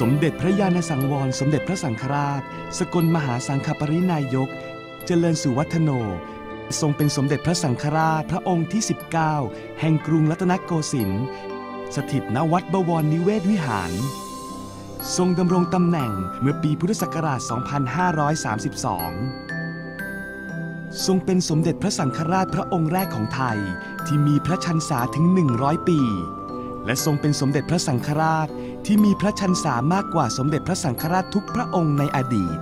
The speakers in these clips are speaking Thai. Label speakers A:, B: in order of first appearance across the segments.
A: สมเด็จพระญาณสังวร สมเด็จพระสังฆราช สกลมหาสังฆปรินายก เจริญสุวัฒโน ทรงเป็นสมเด็จพระสังฆราชพระองค์ที่ 19 แห่งกรุงรัตนโกสินทร์สถิตณวัดบวรนิเวศวิหาร ทรงดำรงตำแหน่งเมื่อปีพุทธศักราช 2532 ทรงเป็นสมเด็จพระสังฆราชพระองค์แรกของไทยที่มีพระชันษาถึง 100 ปี และทรงเป็นสมเด็จพระสังฆราช ที่มีพระชันษามากกว่าสมเด็จพระสังฆราชทุกพระองค์ในอดีต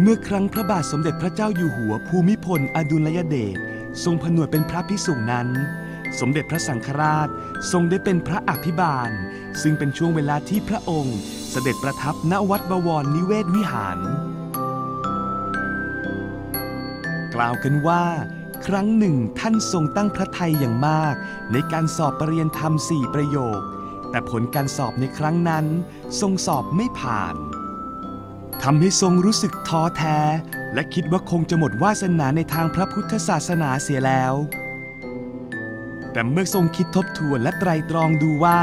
A: เมื่อครั้งพระบาทสมเด็จพระเจ้าอยู่หัวภูมิพลอดุลยเดชทรงผนวดเป็นพระภิกษุนั้น สมเด็จพระสังฆราชทรงได้เป็นพระอภิบาล ซึ่งเป็นช่วงเวลาที่พระองค์เสด็จประทับณวัดบวรนิเวศวิหาร กล่าวกันว่าครั้งหนึ่งท่านทรงตั้งพระทัยอย่างมาก ในการสอบปรริญญาธรรมสี่ประโยค แต่ผลการสอบในครั้งนั้น ทรงสอบไม่ผ่านทำให้ทรงรู้สึกท้อแท้ และคิดว่าคงจะหมดวาสนาในทางพระพุทธศาสนาเสียแล้ว แต่เมื่อทรงคิดทบทวนและไตรตรองดูว่า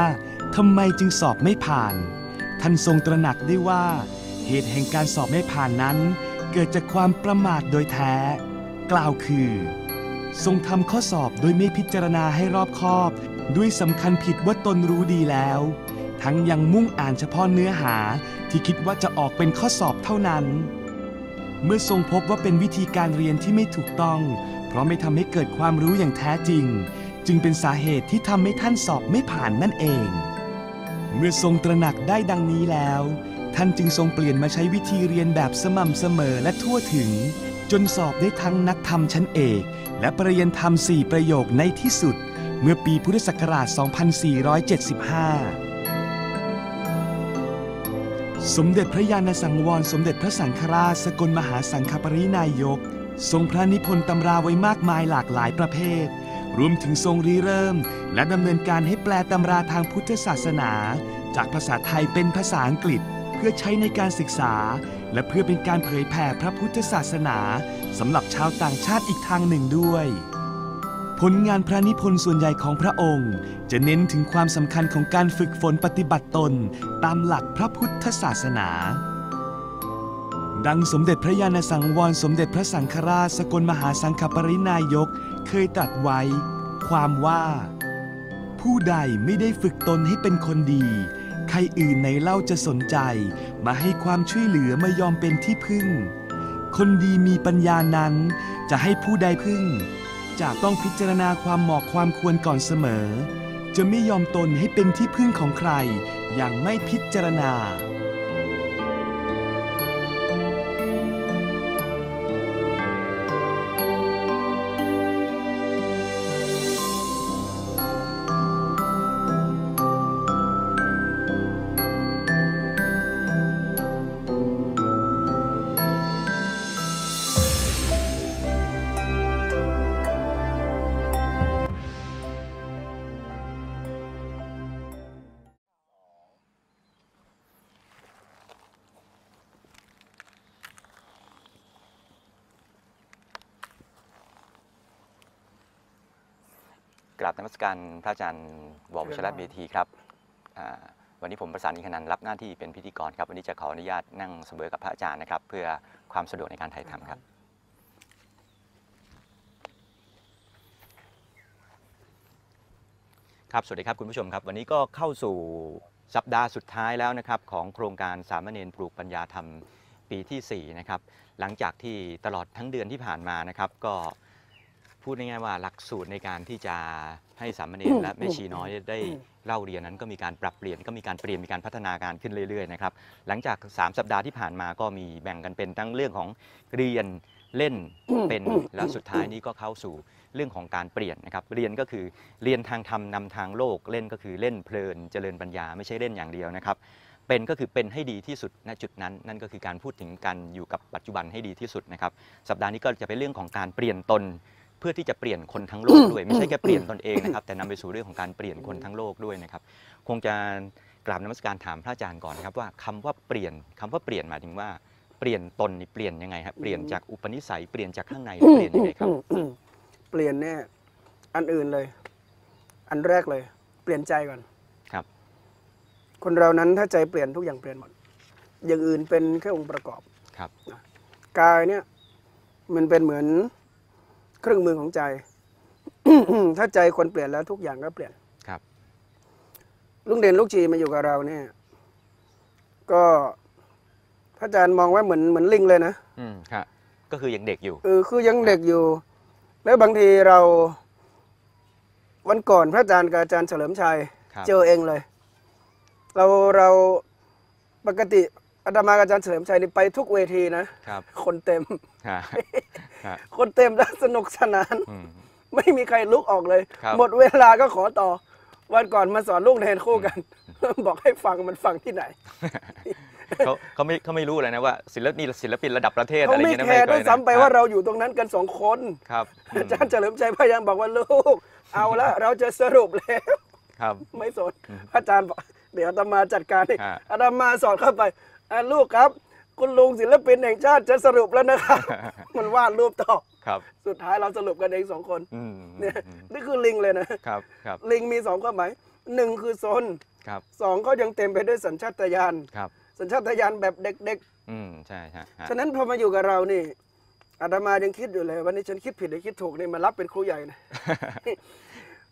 A: ทำไมจึงสอบไม่ผ่าน ท่านทรงตระหนักได้ว่า เหตุแห่งการสอบไม่ผ่านนั้น เกิดจากความประมาทโดยแท้ กล่าวคือ ทรงทำข้อสอบโดยไม่พิจารณาให้รอบคอบ ด้วยสำคัญผิดว่าตนรู้ดีแล้ว ทั้งยังมุ่งอ่านเฉพาะเนื้อหาที่คิดว่าจะออกเป็นข้อสอบเท่านั้น เมื่อทรงพบว่าเป็นวิธีการเรียนที่ไม่ถูกต้อง เพราะไม่ทำให้เกิดความรู้อย่างแท้จริง จึงเป็นสาเหตุที่ทำให้ท่านสอบไม่ผ่านนั่นเอง เมื่อทรงตระหนักได้ดังนี้แล้ว ท่านจึงทรงเปลี่ยนมาใช้วิธีเรียนแบบสม่ำเสมอและทั่วถึง จนสอบได้ทั้งนักธรรมชั้นเอก และปริญญาธรรมสี่ประโยคในที่สุด เมื่อปีพุทธศักราช 2475 สมเด็จพระญาณสังวร สมเด็จพระสังฆราช สกลมหาสังฆปรินายก ทรงพระนิพนธ์ตำราไว้มากมายหลากหลายประเภท รวมถึงทรงริเริ่ม และดำเนินการให้แปลตำราทางพุทธศาสนา จากภาษาไทยเป็นภาษาอังกฤษ เพื่อใช้ในการศึกษา และเพื่อเป็นการเผยแผ่พระพุทธศาสนาสำหรับชาวต่างชาติอีกทางหนึ่งด้วย ผลงานพระนิพนธ์ส่วนใหญ่ของพระองค์ จะเน้นถึงความสำคัญของการฝึกฝนปฏิบัติตน ตามหลักพระพุทธศาสนา ดังสมเด็จพระญาณสังวรสมเด็จพระสังฆราชสกลมหาสังฆปรินายก เคยตรัสไว้ ความว่า ผู้ใดไม่ได้ฝึกตนให้เป็นคนดี ใครอื่นในเล่าจะสนใจ มาให้ความช่วยเหลือมายอมเป็นที่พึ่ง คนดีมีปัญญานั้นจะให้ผู้ใดพึ่ง จากต้องพิจารณาความเหมาะความควรก่อนเสมอ จะไม่ยอมตนให้เป็นที่พึ่งของใคร อย่างไม่พิจารณา
B: กราบนมัสการพระอาจารย์ววชรเบทีครับอ่าวันนี้ผมประสานอินทนันท์รับหน้าที่เป็นพิธีกรครับ วันนี้จะขออนุญาตนั่งเสมอกับพระอาจารย์นะครับ เพื่อความสะดวกในการถ่ายทำครับ ครับสวัสดีครับคุณผู้ชมครับ วันนี้ก็เข้าสู่สัปดาห์สุดท้ายแล้วนะครับ ของโครงการสามเณรปลูกปัญญาธรรมปีที่4นะครับหลังจากที่ตลอดทั้งเดือนที่ผ่านมานะครับ ก็ พูดง่ายๆว่าหลักสูตรในการที่จะให้สามเณรและแม่ชีน้อยได้เล่าเรียนนั้นก็มีการปรับเปลี่ยนก็มีการเปลี่ยนมีการพัฒนาการขึ้นเรื่อยๆนะครับหลังจาก 3 สัปดาห์ที่ผ่านมาก็มีแบ่งกันเป็นทั้งเรื่องของเรียนเล่นเป็นแล้วสุดท้ายนี้ก็เข้าสู่เรื่องของการเปลี่ยนนะครับเรียนก็คือเรียนทางธรรมนำทางโลกเล่นก็คือเล่นเพลินเจริญปัญญาไม่ใช่เล่นอย่างเดียวนะครับเป็นก็คือเป็นให้ดีที่สุดณจุดนั้น นั่นก็คือการพูดถึงการอยู่กับปัจจุบันให้ดีที่สุดนะครับสัปดาห์นี้ก็จะเป็นเรื่องของการเปลี่ยนตนเพื่อที่จะเปลี่ยนคนทั้งโลกด้วย ไม่ใช่แค่เปลี่ยนตนเองนะครับ แต่นำไปสู่เรื่องของการเปลี่ยนคนทั้งโลกด้วยนะครับ คงจะกราบนมัสการถามพระอาจารย์ก่อนนะครับว่าคำว่าเปลี่ยนคำว่าเปลี่ยนหมายถึงว่าเปลี่ยนตนนี่เปลี่ยนยังไงครับเปลี่ยนจากอุปนิสัยเปลี่ยนจากข้างในเปลี่ยนยังไงครับ
C: เปลี่ยนเนี่ยอันอื่นเลย อันแรกเลย เปลี่ยนใจก่อน
B: ครับ
C: คนเรานั้นถ้าใจเปลี่ยนทุกอย่างเปลี่ยนหมด อย่างอื่นเป็นแค่องค์ประกอบ
B: ครับ
C: กายเนี่ยมันเป็นเหมือน เครื่องมือของใจ ถ้าใจคนเปลี่ยนแล้วทุกอย่างก็เปลี่ยน
B: ครับ
C: ลุงเด่นลูกชีมาอยู่กับเราเนี่ย ก็พระอาจารย์มองว่าเหมือนเหมือนลิงเลยนะ
B: อืมครับก็คือยังเด็กอยู่
C: เออคือยังเด็กอยู่ แล้วบางทีเรา วันก่อนพระอาจารย์กับอาจารย์เฉลิมชัย
B: ครับ
C: เจอเองเลย เราเราปกติ อาตมากับอาจารย์เฉลิมชัยนี่ไปทุกเวทีนะ
B: ครับ
C: คนเต็ม
B: ฮะฮะ
C: คนเต็มแล้วสนุกสนาน
B: อืม
C: ไม่มีใครลุกออกเลย
B: ครับ
C: หมดเวลาก็ขอต่อ วันก่อนมาสอนลูกเนนคู่กัน บอกให้ฟังมันฟังที่ไหน
B: เขาเขาไม่เขาไม่รู้เลยนะว่าศิลปินศิลปินระดับประเทศ
C: เขา
B: อะไร
C: ไม่
B: เงี้ยนะ
C: แคร์
B: เค
C: ด้วย
B: นะ
C: ซ้ำไป
B: ครับ
C: ว่าเราอยู่ตรงนั้นกันสองคน
B: ครับอืม
C: อาจารย์เฉลิมชัยพยายามบอกว่าลูก เอาละเราจะสรุปแล้ว
B: ครับ
C: ไม่สนอาจารย์บอกเดี๋ยวอาตมาจัดการเอง
B: ฮะ
C: อาตมาสอนเข้าไปอะ ลูกครับ คุณลุงศิลปินแห่งชาติจะสรุปแล้วนะครับมันวาดรูปต่อ
B: ครับ
C: สุดท้ายเราสรุปกันเองสองคน
B: อืม
C: เนี่ย
B: อืม
C: นี่คือลิงเลยนะ
B: ครับครับ
C: ลิงมีสองความหมายหนึ่งคือซน
B: ครับ
C: สองเขายังเต็มไปด้วยสัญชาตญาณ
B: ครับ
C: สัญชาตญาณแบบเด็ก
B: อืมใช่ฮะฮะ
C: ๆฉะนั้นพอมาอยู่กับเรานี่อาตมายังคิดอยู่เลย วันนี้ฉันคิดผิดหรือคิดถูกนี่มารับเป็นครูใหญ่นะ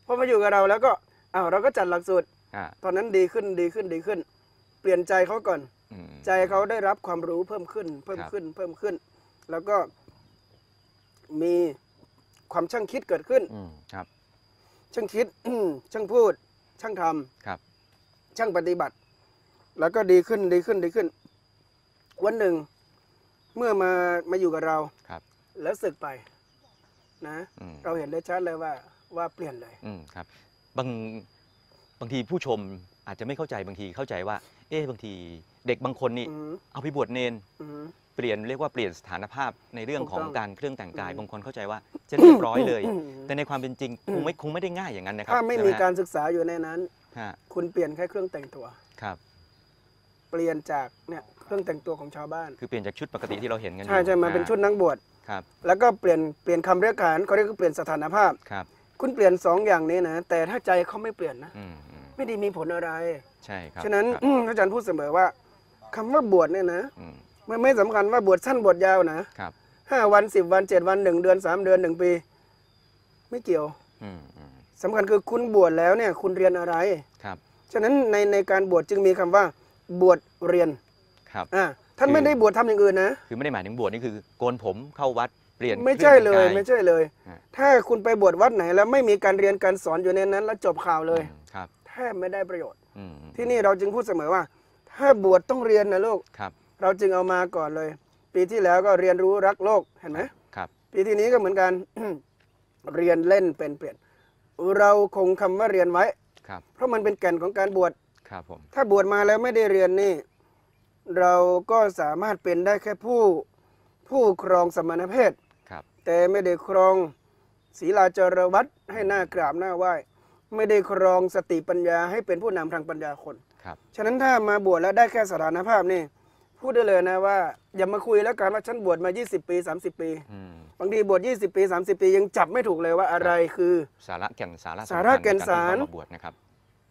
C: พอมาอยู่กับเราแล้วก็อ้าวเราก็จัดหลักสูตร
B: อ่า
C: ตอนนั้นดีขึ้นดีขึ้นดีขึ้น เปลี่ยนใจเขาก่อน
B: อืม
C: ใจเขาได้รับความรู้เพิ่มขึ้น เพิ่ม
B: ครับ
C: ขึ้น เพิ่มขึ้น แล้วก็มีความช่างคิดเกิดขึ้น
B: อืมครับ
C: ช่างคิดช่างพูด ช่างทำ
B: ครับ
C: ช่างปฏิบัติ แล้วก็ดีขึ้นดีขึ้นดีขึ้น วันหนึ่ง เมื่อมามาอยู่กับเรา
B: ครับ
C: แล้วศึกไป นะ
B: อืม
C: เราเห็นได้ชัดเลยว่า ว่าเปลี่ยนเลย
B: อืมครับ บางบางทีผู้ชมอาจจะไม่เข้าใจบางทีเข้าใจว่า เอ๊ะบางที เด็กบางคนนี่
C: อืม
B: เอาไปบวชเนน
C: อืม
B: เปลี่ยนเรียกว่าเปลี่ยนสถานภาพในเรื่องของ
C: ถูกต้อง
B: การเครื่องแต่งกาย
C: อืม
B: บางคนเข้าใจว่าจะเรียบร้อยเลย
C: อืม
B: แต่ในความเป็นจริงคงไม่คงไม่ได้ง่ายอย่างนั้นนะครับ
C: ถ้าไม่
B: ใช่ห
C: มี
B: ฮะ
C: การศึกษาอยู่ในนั้น
B: ฮะ
C: คุณเปลี่ยนแค่เครื่องแต่งตัว
B: ครับ
C: เปลี่ยนจากเนี่ยเครื่องแต่งตัวของชาวบ้าน
B: คือเปลี่ยนจากชุดปกติที่เราเห็นกันอยู่
C: ใช่ใช่มาเป็น
B: อ่
C: ชุดนักบวช
B: ครับ
C: แล้วก็เปลี่ยนเปลี่ยนคำเรียกขานเขาเรียกว่าเปลี่ยนสถานภาพ
B: ครับ
C: คุณเปลี่ยนสองอย่างนี้นะ แต่ถ้าใจเขาไม่เปลี่ยนนะ
B: อืมอืม
C: ไม่ได้มีผลอะไร
B: ใช่ครับ
C: ฉะนั้น
B: ครับ
C: อืมอาจารย์พูดเสมอว่า คำว่าบวชเนี่ยนะ
B: อืม
C: มันไม่สำคัญว่าบวชสั้นบวชยาวนะครับห้าวันสิบวันเจ็ดวันหนึ่งเดือนสามเดือนหนึ่งปี ไม่เกี่ยว
B: อืมอืม
C: สำคัญคือคุณบวชแล้วเนี่ย คุณเรียนอะไร
B: ครับ
C: ฉะนั้นในในการบวชจึงมีคำว่า บวชเรียน
B: ครับ
C: อ่าท่าน
B: คือ
C: ไม่ได้บวชทำอย่างอื่นนะ
B: คือไม่ได้หมายถึงบวชนี่คือโกนผมเข้าวัดเปลี่ยน
C: ไม่ใช่เลย
B: ครื่องแต่งกา
C: ไม่ใช่เลย
B: ฮะ
C: ถ้าคุณไปบวชวัดไหน แล้วไม่มีการเรียนการสอนอยู่ในนั้น แล้วจบข่าวเลย
B: อืมครับ
C: แทบไม่ได้ประโยชน์
B: อืม
C: ที่นี่เราจึงพูดเสมอว่า ถ้าบวชต้องเรียนนะลูก
B: ครับ
C: เราจึงเอามาก่อนเลย ปีที่แล้วก็เรียนรู้รักโลกเห็นไหม
B: ครับ
C: ปีที่นี้ก็เหมือนกัน เรียนเล่นเป็นเปลี่ยน เราคงคำว่าเรียนไว้
B: ครับ
C: เพราะมันเป็นแก่นของการบวช
B: ครับผม
C: ถ้าบวชมาแล้วไม่ได้เรียนนี่ เราก็สามารถเป็นได้แค่ผู้ผู้ครองสมณเพศ
B: ครับ
C: แต่ไม่ได้ครองศีลาจารวัตให้หน้ากราบหน้าไหว้ไม่ได้ครองสติปัญญาให้เป็นผู้นำทางปัญญาคน
B: ครับ
C: ฉะนั้นถ้ามาบวชแล้วได้แค่สถานภาพนี่พูดได้เลยนะว่า อย่ามาคุยแล้วกันว่าฉันบวชมา 20 ปี 30 ปี
B: อืม
C: บางทีบวช20 ปี 30 ปี ยังจับไม่ถูกเลยว่าอะไรคือ
B: สาระแก่นสาระ
C: สาระแก่นสารำ
B: คัญในกที่เขมาบวชนะครับ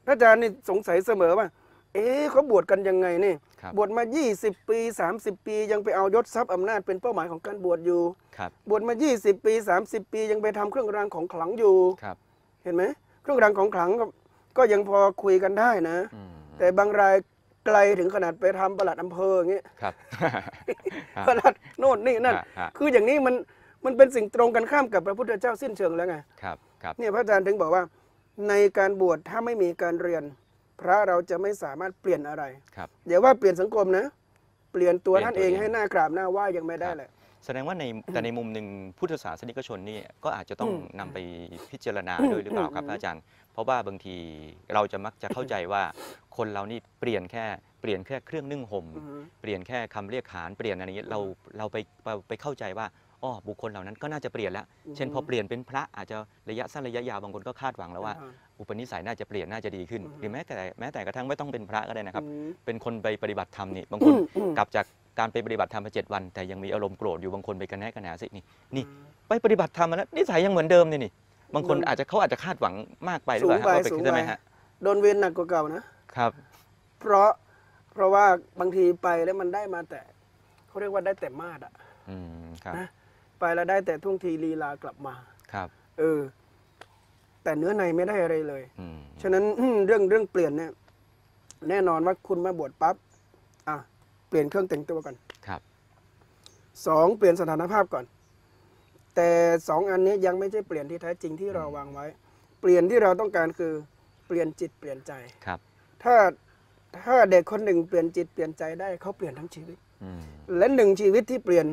C: พระอาจารย์นี่สงสัยเสมอว่า เอ๊ะเขาบวชกันยังไงนี่
B: ครับ
C: บวชมา 20 ปี 30 ปี ยังไปเอายศทรัพย์อำนาจเป็นเป้าหมายของการบวชอยู่
B: ครับ
C: บวชมา 20 ปี 30 ปี ยังไปทำเครื่องรางของขลังอยู่
B: ครับ
C: เห็นไหมเครื่องรางของขลังก็ก็ยังพอคุยกันได้นะ
B: อืม
C: แต่บางรายไกลถึงขนาดไปทำประหลัดอำเภออย่างเงี้ย
B: ครับ
C: ประหลัดโน่นนี่นั่น
B: ฮะฮะ
C: คืออย่างนี้มันมันเป็นสิ่งตรงกันข้ามกับพระพุทธเจ้าสิ้นเชิงแล้วไง
B: ครับครับ
C: เนี่ยพระอาจารย์ถึงบอกว่า ในการบวชถ้าไม่มีการเรียน พระเราจะไม่สามารถเปลี่ยนอะไร
B: ครับ
C: เดี๋ยวว่าเปลี่ยนสังคมนะ เปลี่ยนตัว
B: เปลี่ยน
C: ท่าน
B: ตัว
C: เอง
B: เอง
C: ให้หน้ากราบหน้าไหว้ยังไม่ได้เลย
B: แสดงว่าในแต่ในมุมหนึ่งพุทธศาสนิกชนนี่ก็อาจจะต้อง
C: อืม
B: นำไปพิจารณาด้วยหรือเปล่าครับ
C: อืม
B: พระอาจารย์ เพราะว่าบางทีเราจะมักจะเข้าใจว่าคนเรานี่เปลี่ยนแค่เปลี่ยนแค่เครื่องนึ่งห่ม
C: อือฮึ
B: เปลี่ยนแค่คำเรียกขานเปลี่ยนอะไรอย่างนี้เราเราไปไปไปเข้าใจว่าอ๋อบุคคลเหล่านั้นก็น่าจะเปลี่ยนแล้ว เช่นพอเปลี่ยนเป็นพระอาจจะระยะสั้นระยะยาวบางคนก็คาดหวังแล้วว่า
C: อ่า
B: อุปนิสัยน่าจะเปลี่ยนน่าจะดีขึ้น
C: อือฮึ
B: หรือแม้แต่แม้แต่กระทั่งไม่ต้องเป็นพระก็ได้นะครับ
C: อืม
B: เป็นคนไปปฏิบัติธรรมนี่บางคน
C: อืม
B: กลับจากการไปปฏิบัติธรรมมาเจ็ดวัน แต่ยังมีอารมณ์โกรธอยู่บางคนไปกันแน่กันหนาสินี่นี่ไปปฏิบัติธรรมมาแล้วนิสัยยังเหมือนเดิมนี่นี่ บางคน
C: มัน
B: อาจจะเขาอาจจะคาดหวังมากไปหรือเปล่า
C: สูงไป
B: ฮะว่าเป็น
C: สูง
B: ใช่ไหม
C: ไป
B: ฮะ
C: โดนเวียนหนักกว่าเก่านะ
B: ครับ
C: เพราะเพราะว่าบางทีไปแล้วมันได้มาแต่เขาเรียกว่าได้แต่มาดอะ
B: อืมครับ
C: นะไปแล้วได้แต่ทุ่งทีลีลากลับมา
B: ครับ
C: เออ แต่เนื้อในไม่ได้อะไรเลย
B: อืม
C: ฉะนั้น เรื่องเรื่องเปลี่ยนเนี่ย แน่นอนว่าคุณมาบวชปั๊บอะเปลี่ยนเครื่องแต่งตัวก่อน
B: ครับ
C: สองเปลี่ยนสถานภาพก่อน แต่สองอันนี้ยังไม่ใช่เปลี่ยนที่แท้จริงที่เราวางไว้ เปลี่ยนที่เราต้องการคือเปลี่ยนจิตเปลี่ยนใจ
B: ครับ
C: ถ้าถ้าเด็กคนหนึ่งเปลี่ยนจิตเปลี่ยนใจได้เขาเปลี่ยนทั้งชีวิต
B: อืม
C: และหนึ่งชีวิตที่เปลี่ยน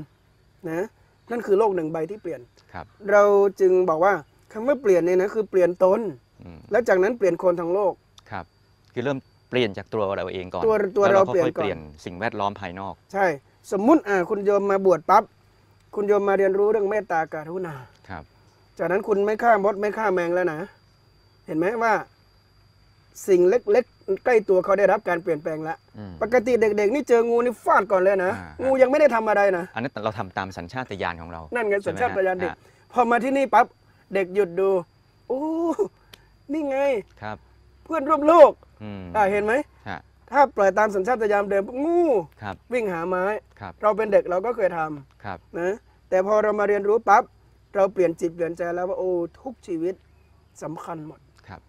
C: นะนั่นคือโลกหนึ่งใบที่เปลี่ยน
B: ครับ
C: เราจึงบอกว่าคำว่าเปลี่ยนเนี่ยนะคือเปลี่ยนตน
B: อืม
C: แล้วจากนั้นเปลี่ยนคนทั้งโลก
B: ครับ คือเริ่มเปลี่ยนจากตัวเราเองก่อน
C: ตัวตัว
B: แล้
C: เรา
B: ก็
C: เปลี่ยน
B: ค่อย
C: ก่อน
B: เปลี่ยนสิ่งแวดล้อมภายนอก
C: ใช่ สมมุติอ่าคุณโยมมาบวชปั๊บ คุณโยมมาเรียนรู้เรื่องเมตตากรุณา
B: ครับ
C: จากนั้นคุณไม่ฆ่ามดไม่ฆ่าแมงแล้วนะ เห็นไหมว่า สิ่งเล็กๆใกล้ตัวเขาได้รับการเปลี่ยนแปลงแล้ว
B: อืม
C: ปกติเด็ก ๆ นี่เจองูนี่ฟาดก่อนเลยนะ
B: อ่างู
C: งูยังไม่ได้ทำอะไรนะ
B: อันนั้นเราทำตามสัญชาตญาณของเรา
C: นั่นไง
B: ใช่
C: สัญ
B: ไหม
C: ชาตญาณ
B: ฮะ
C: เด็ก
B: อะ
C: พอมาที่นี่ปั๊บเด็กหยุดดูโอ้นี่ไง
B: ครับ
C: เพื่อนร่วมโลก
B: อืม
C: อ่าเห็นไหม
B: ฮะ
C: ถ้าปล่อยตามสัญชาตญาณเดิมปุ๊บงู
B: ครับ
C: วิ่งหาไม้
B: ครับ
C: เราเป็นเด็กเราก็เคยทำ
B: ครับ
C: นะ แต่พอเรามาเรียนรู้ปั๊บเราเปลี่ยนจิตเปลี่ยนใจแล้วว่าโอ้ทุกชีวิตสำคัญหมด
B: ครับ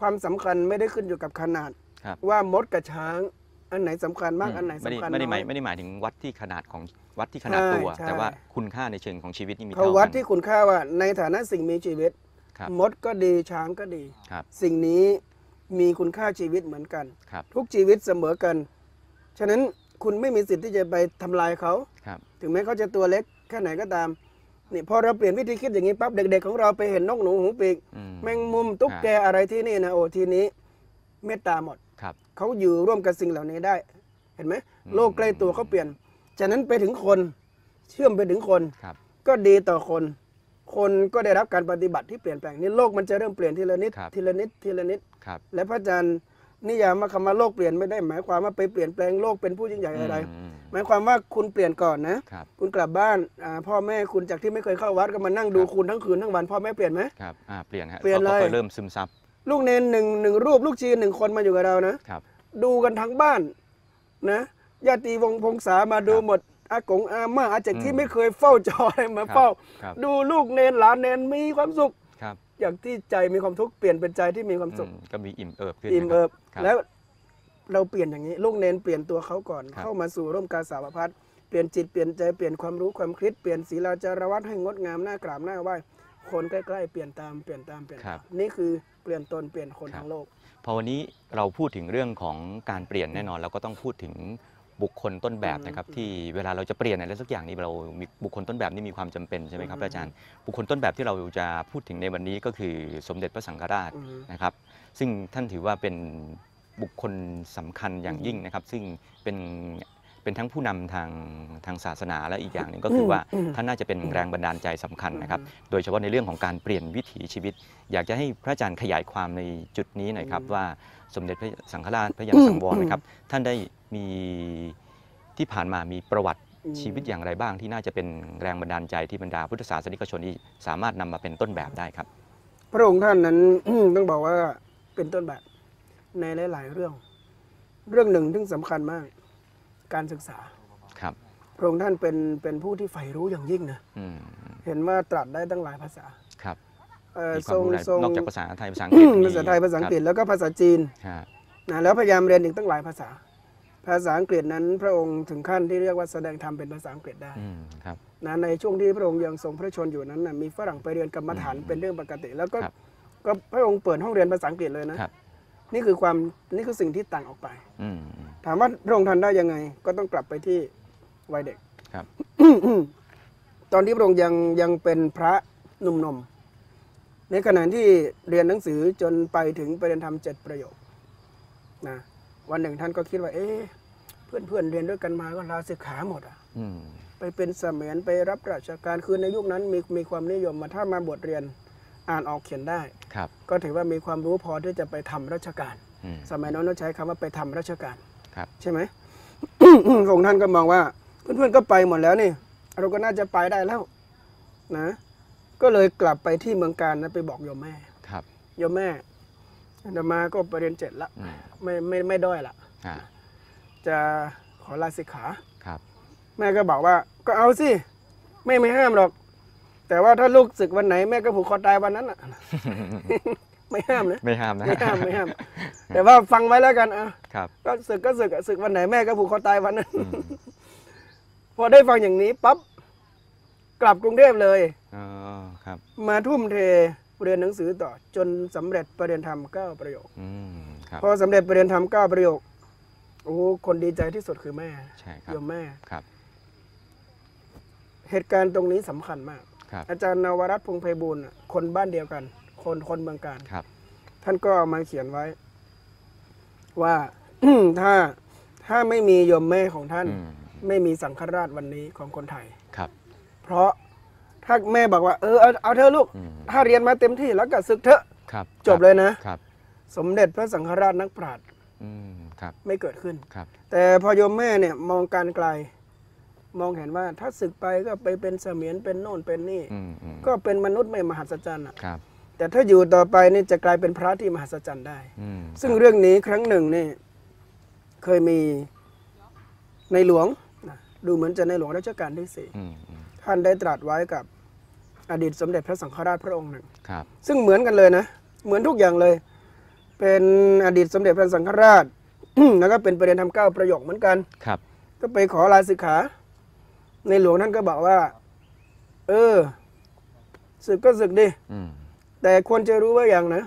C: ความสำคัญไม่ได้ขึ้นอยู่กับขนาด
B: ครับ
C: ว่ามดกับช้าง อันไหนสำคัญมากอันไหน
B: ไม่ได้
C: สำคัญ
B: ไม่ได้ห
C: น้
B: มา
C: อยย
B: ไม่ได้หมายถึงวัดที่ขนาดของวัดที่ขนาด
C: ใช่
B: ตัว
C: ใช่
B: แต่ว่าคุณค่าในเชิงของชีวิตนี่มี
C: เขา
B: เท่า
C: วัด
B: กัน
C: ที่คุณค่าว่าในฐานะสิ่งมีชีวิต
B: ครับ
C: มดก็ดีช้างก็ดี
B: ครับ
C: สิ่งนี้มีคุณค่าชีวิตเหมือนกัน
B: ครับ
C: ทุกชีวิตเสมอกัน ฉะนั้นคุณไม่มีสิทธิ์ที่จะไปทำลายเขา
B: ครับ
C: ถึงแม้เขาจะตัวเล็ก แค่ไหนก็ตามนี่พอเราเปลี่ยนวิธีคิดอย่างนี้ปั๊บเด็ก ๆ ของเราไปเห็นนกหนูหูปีก
B: อืม
C: แมงมุมตุ๊กแกอะไรที่นี่นะโอ้ทีนี้เมตตาหมด
B: ครับ
C: เขาอยู่ร่วมกับสิ่งเหล่านี้ได้ เห็นไหม
B: อืม
C: โลกใกล้ตัวเขาเปลี่ยนจากนั้นไปถึงคนเชื่อมไปถึงคน
B: ครับ
C: ก็ดีต่อคน คนก็ได้รับการปฏิบัติที่เปลี่ยนแปลงนี่โลกมันจะเริ่มเปลี่ยนทีละนิด
B: ครับ
C: ทีละนิดทีละนิด
B: ครับ
C: และพระอาจารย์ นิยามว่าคำว่าโลกเปลี่ยนไม่ได้หมายความว่าไปเปลี่ยนแปลงโลกเป็นผู้ยิ่งใหญ่อะไร
B: อืม
C: หมายความว่าคุณเปลี่ยนก่อนนะ
B: ครับ
C: คุณกลับบ้านอ่าพ่อแม่คุณจากที่ไม่เคยเข้าวัดก็มานั่งดู
B: ครับ
C: คุณทั้งคืนทั้งวันพ่อแม่เปลี่ยนไหม
B: ครับอ่าเปลี่ยนฮะ
C: เปลี่ยนเลย
B: ก็เริ่มซึมซับ
C: ลูกเนนหนึ่งหนึ่งรูปลูกชีหนึ่งคนมาอยู่กับเรานะ
B: ครับ
C: ดูกันทั้งบ้านนะญาติวงศ์พงษามาดู
B: ครับ
C: หมดอากงอาม่าอาเจก
B: อืม
C: ที่ไม่เคยเฝ้าจออะไรมา
B: ครับ
C: เฝ้า
B: ครับ
C: ดูลูกเนนหลานเนนมีความสุข
B: ครับ
C: อย่างที่ใจมีความทุกข์เปลี่ยนเป็นใจที่มีความสุข
B: อืมก็มีอิ่มเอิบขึ้น
C: อิ่ม
B: นะค
C: เอิ
B: รับบครับ
C: แล้วเราเปลี่ยนอย่างนี้ลูกเนนเปลี่ยนตัวเขาก่อน
B: ครับ
C: เข้ามาสู่ร่มกาสาวพัฒน์เปลี่ยนจิตเปลี่ยนใจเปลี่ยนความรู้ความคิดเปลี่ยนศีลาจารวัตให้งดงามน่ากราบน่าไหว้คนใกล้ๆเปลี่ยนตามเปลี่ยนตามเปลี่ยน
B: ครั
C: ตาม
B: บ
C: นี่คือเปลี่ยนตนเปลี่ยนคน
B: ครับ
C: ทั้งโลก
B: พอวันนี้เราพูดถึงเรื่องของการเปลี่ยนแน่นอนเราก็ต้องพูดถึง บุคคลต้นแบบนะครับ
C: อืม
B: ที่เวลาเราจะเปลี่ยนอะไรสักอย่างนี้เรามีบุคคลต้นแบบนี่มีความจำเป็นใช่ไหมครับ
C: อืม
B: อาจารย์ บุคคลต้นแบบที่เราจะพูดถึงในวันนี้ก็คือสมเด็จพระสังฆราช
C: อืม
B: นะครับ ซึ่งท่านถือว่าเป็นบุคคลสำคัญอย่างยิ่งนะครับ ซึ่งเป็นเป็นทั้งผู้นำทางทางศาสนาและอีกอย่างหนึ่งก็คือว่า
C: อืม
B: ท่านน่าจะเป็นแรงบันดาลใจสำคัญนะครับ
C: อืม
B: โดยเฉพาะในเรื่องของการเปลี่ยนวิถีชีวิต อยากจะให้พระอาจารย์ขยายความในจุดนี้หน่อยครับ
C: อืม
B: ว่าสมเด็จพระสังฆราชพระยานสังวรนะครับ ท่านได้ มีที่ผ่านมามีประวัติ
C: อืม
B: ชีวิตอย่างไรบ้างที่น่าจะเป็นแรงบันดาลใจที่บรรดาพุทธศาสนิกชนที่สามารถนำมาเป็นต้นแบบได้ครับ
C: พระองค์ท่านนั้น ต้องบอกว่าเป็นต้นแบบในหลาย ๆ เรื่อง เรื่องหนึ่งที่สำคัญมาก การศึกษา
B: ครับ
C: พระองค์ท่านเป็นเป็นผู้ที่ใฝ่รู้อย่างยิ่งนะ
B: อืม
C: เห็นว่าตรัสได้ตั้งหลายภาษา
B: ครับ
C: เอ่อ
B: มีค
C: ท
B: วา
C: ร
B: ม
C: ง
B: รู้หลาย
C: ทรง
B: นอกจากภาษาไทยภาษาอังกฤษมี
C: ภาษาไทยภาษาอังกฤษ
B: ค
C: แล้วก็ภาษาจีน
B: บฮะ
C: นะแล้วพยายามเรียนอีกตั้งหลายภาษา ภาษาอังกฤษนั้นพระองค์ถึงขั้นที่เรียกว่าแสดงธรรมเป็นภาษาอังกฤษได้
B: อืมครับ
C: นะในช่วงที่พระองค์ยังทรงพระชนอยู่นั้นนะมีฝรั่งไปเรียนกรรมฐาน
B: อืม
C: เป็นเรื่องปกติ แล้วก็
B: ครับ
C: ก็พระองค์เปิดห้องเรียนภาษาอังกฤษเลยนะครับนี่คือความนี่คือสิ่งที่ต่างออกไป
B: อืม
C: ถามว่าพระองค์ทันได้ยังไง ก็ต้องกลับไปที่วัยเด็ก
B: ครับ
C: ตอนที่พระองค์ยังยังเป็นพระหนุ่มๆในขณะที่เรียนหนังสือจนไปถึงประเด็นธรรมเจ็ดประโยคนะ วันหนึ่งท่านก็คิดว่า เอ๊ะเพื่อนๆเรียนด้วยกันมาก็ลาสิกขาหมดอะ
B: อืม
C: ไปเป็นเสมียนไปรับราชการคือในยุคนั้นมีมีความนิยมมาถ้ามาบวชเรียนอ่านออกเขียนได้
B: ครับ
C: ก็ถือว่ามีความรู้พอที่จะไปทำราชการ
B: อืม
C: สมัยนั้นเราใช้คำว่าไปทำราชการ
B: ครับ
C: ใช่ไหมพระองค์ท่านก็มองว่า เพื่อนๆก็ไปหมดแล้วนี่เราก็น่าจะไปได้แล้วนะ ก็เลยกลับไปที่เมืองการนะไปบอกโยมแม่
B: ครับ
C: โยมแม่ อาตมาก็ไปเรียนเจ็ดละ
B: อืม
C: ไม่ไม่ไม่ด้อยละ
B: อ่า
C: จะขอลาสิกขา
B: ครับ
C: แม่ก็บอกว่า ก็เอาสิแม่ไม่ห้ามหรอก แต่ว่าถ้าลูกศึกวันไหนแม่ก็ผูกคอตายวันนั้นอะไม่ห้ามนะ
B: ไม่ห้ามนะ
C: ไม่ห้ามไม่ห้าม แต่ว่าฟังไว้แล้วกันอะ
B: ครับ
C: ก็ศึกก็ศึกอะศึกวันไหนแม่ก็ผูกคอตายวันนั้น
B: อืม
C: พอได้ฟังอย่างนี้ปั๊บกลับกรุงเทพเลย
B: อ๋อครับ
C: มาทุ่มเท เรียนหนังสือต่อจนสำเร็จประเด็นธรรมเก้าประโยค
B: อืมครับ
C: พอสำเร็จประเด็นธรรมเก้าประโยคโอ้โหคนดีใจที่สุดคือแม่
B: ใช่ครับ
C: โยมแม่
B: ครับ
C: เหตุการณ์ตรงนี้สำคัญมาก
B: ครับ
C: อาจารย์นวรัตน์พงษ์ไพบูลย์น่ะคนบ้านเดียวกัน คนคนเมืองการ
B: ครับ
C: ท่านก็เอามาเขียนไว้ ว่าถ้าถ้าไม่มีโยมแม่ของท่าน
B: อืม
C: ไม่มีสังฆราชวันนี้ของคนไทย
B: ครับ
C: เพราะ ถ้าแม่บอกว่าเออเอาเอาเธอะลูก
B: อืม
C: ถ้าเรียนมาเต็มที่แล้วก็ศึกเถอะ
B: ครับ
C: จบเลยนะ
B: ครับ
C: สมเด็จพระสังฆราชนักปราชญ์
B: อืมครับ
C: ไม่เกิดขึ้น
B: ครับ
C: แต่พอโยมแม่เนี่ยมองการไกล มองเห็นว่าถ้าศึกไปก็ไปเป็นเสมียนเป็นโน่นเป็นนี่
B: อืมอืม
C: ก็เป็นมนุษย์ไม่มหัศจรรย์อะ
B: ครับ
C: แต่ถ้าอยู่ต่อไปนี่จะกลายเป็นพระที่มหัศจรรย์ได้
B: อืม
C: ซึ่ง
B: ครับ
C: เรื่องนี้ครั้งหนึ่งนี่เคยมีในหลวงนะดูเหมือนจะในหลวงรัชกาลที่สี่
B: อืมอืม
C: ท่านได้ตรัสไว้กับ อดีตสมเด็จพระสังฆราชพระองค์หนึ่ง
B: ครับ
C: ซึ่งเหมือนกันเลยนะ เหมือนทุกอย่างเลย เป็นอดีตสมเด็จพระสังฆราชแล้วก็เป็นประเด็นทำเก้าประโยคเหมือนกัน
B: ครับ
C: ก็ไปขอลาสิกขา ในหลวงท่านก็บอกว่า เออศึกก็ศึกดิ
B: อืม
C: แต่ควรจะรู้ว่าอย่างนะ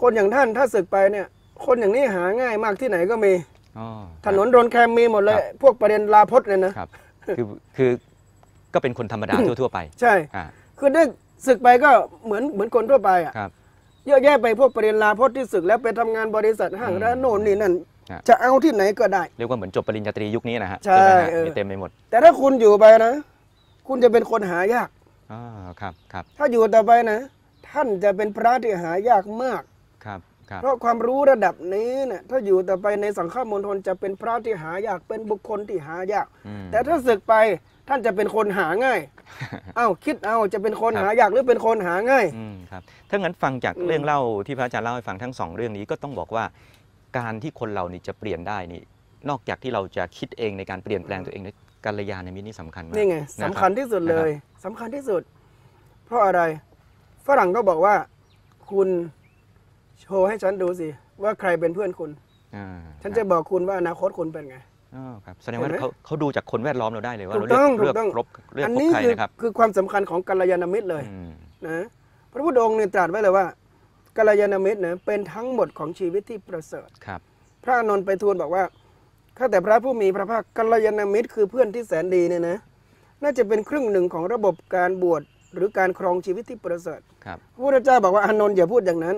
C: คนอย่างท่านถ้าศึกไปเนี่ย คนอย่างนี้หาง่ายมากที่ไหนก็มี
B: อ๋อ
C: ถนนโดนแคมมีหมดเลย
B: ครับ
C: พวกประเด็นลาพจน์เนี่ยนะ
B: ครับคือคือก็เป็นคนธรรมดาทั่ว ๆ ไป
C: ใช่
B: อ่า
C: คือได้ศึกไปก็เหมือนเหมือนคนทั่วไปอะ
B: ครับ
C: เยอะแยะไปพวกประเด็นลาพจน์ที่ศึกแล้วไปทำงานบริษัทห้าง
B: อืม
C: ร้านโน่นนี่นั่น
B: ครับ
C: จะเอาที่ไหนก็ได้
B: เรียกว่าเหมือนจบปริญญาตรียุคนี้นะฮะ
C: ใช่
B: ไหมฮะ
C: เออ
B: มีเต็มไปหมด
C: แต่ถ้าคุณอยู่ไปนะ คุณจะเป็นคนหายาก
B: อ๋อครับครับ
C: ถ้าอยู่ต่อไปนะ ท่านจะเป็นพระที่หายากมาก
B: ครับครับ
C: เพราะความรู้ระดับนี้เนี่ยถ้าอยู่ต่อไปในสังฆมณฑลจะเป็นพระที่หายากเป็นบุคคลที่หายาก
B: อืม
C: แต่ถ้าศึกไป ท่านจะเป็นคนหาง่าย เอ้าคิดเอาจะเป็นคน
B: ครับ
C: หายากหรือเป็นคนหาง่าย
B: อืมครับถ้างั้นฟังจาก
C: อืม
B: เรื่องเล่าที่พระอาจารย์เล่าให้ฟังทั้งสองเรื่องนี้ก็ต้องบอกว่า การที่คนเรานี่จะเปลี่ยนได้นี่ นอกจากที่เราจะคิดเองในการเปลี่ยนแปลงตัวเองในกัลยาณมิตรนี่สำคัญมาก
C: นี่ไง
B: นะ
C: สำ
B: รับ
C: คัญที่สุดเลยสำคัญที่สุด เพราะอะไรฝรั่งก็บอกว่า คุณโชว์ให้ฉันดูสิว่าใครเป็นเพื่อนคุณ
B: อ่า
C: ฉันจะบอกคุณว่าอนาคตคุณเป็นไง
B: อ๋อครับแสดงว่า
C: เห็นไหม
B: เขาเขาดูจากคนแวดล้อมเราได้เลยว่า
C: ถู
B: เรา
C: ก
B: เลื
C: ต้
B: อ
C: อง
B: กเลือก
C: ถูกต้อง
B: ครบเลือก
C: อัน
B: คบ
C: นี้
B: ใคร
C: คือ
B: นะครับ
C: คือความสำคัญของกัลยาณมิตรเลย
B: อืม
C: นะพระพุทธองค์เนี่ยตรัสไว้เลยว่ากัลยาณมิตรเนี่ยเป็นทั้งหมดของชีวิตที่ประเสริฐ
B: ครับ
C: พระอานนท์ไปทูลบอกว่าข้าแต่พระผู้มีพระภาคกัลยาณมิตรคือเพื่อนที่แสนดีเนี่ยนะน่าจะเป็นครึ่งหนึ่งของระบบการบวชหรือการครองชีวิตที่ประเสริฐ
B: ครับ
C: พระพุทธเจ้าบอกว่าอานนท์อย่าพูดอย่างนั้น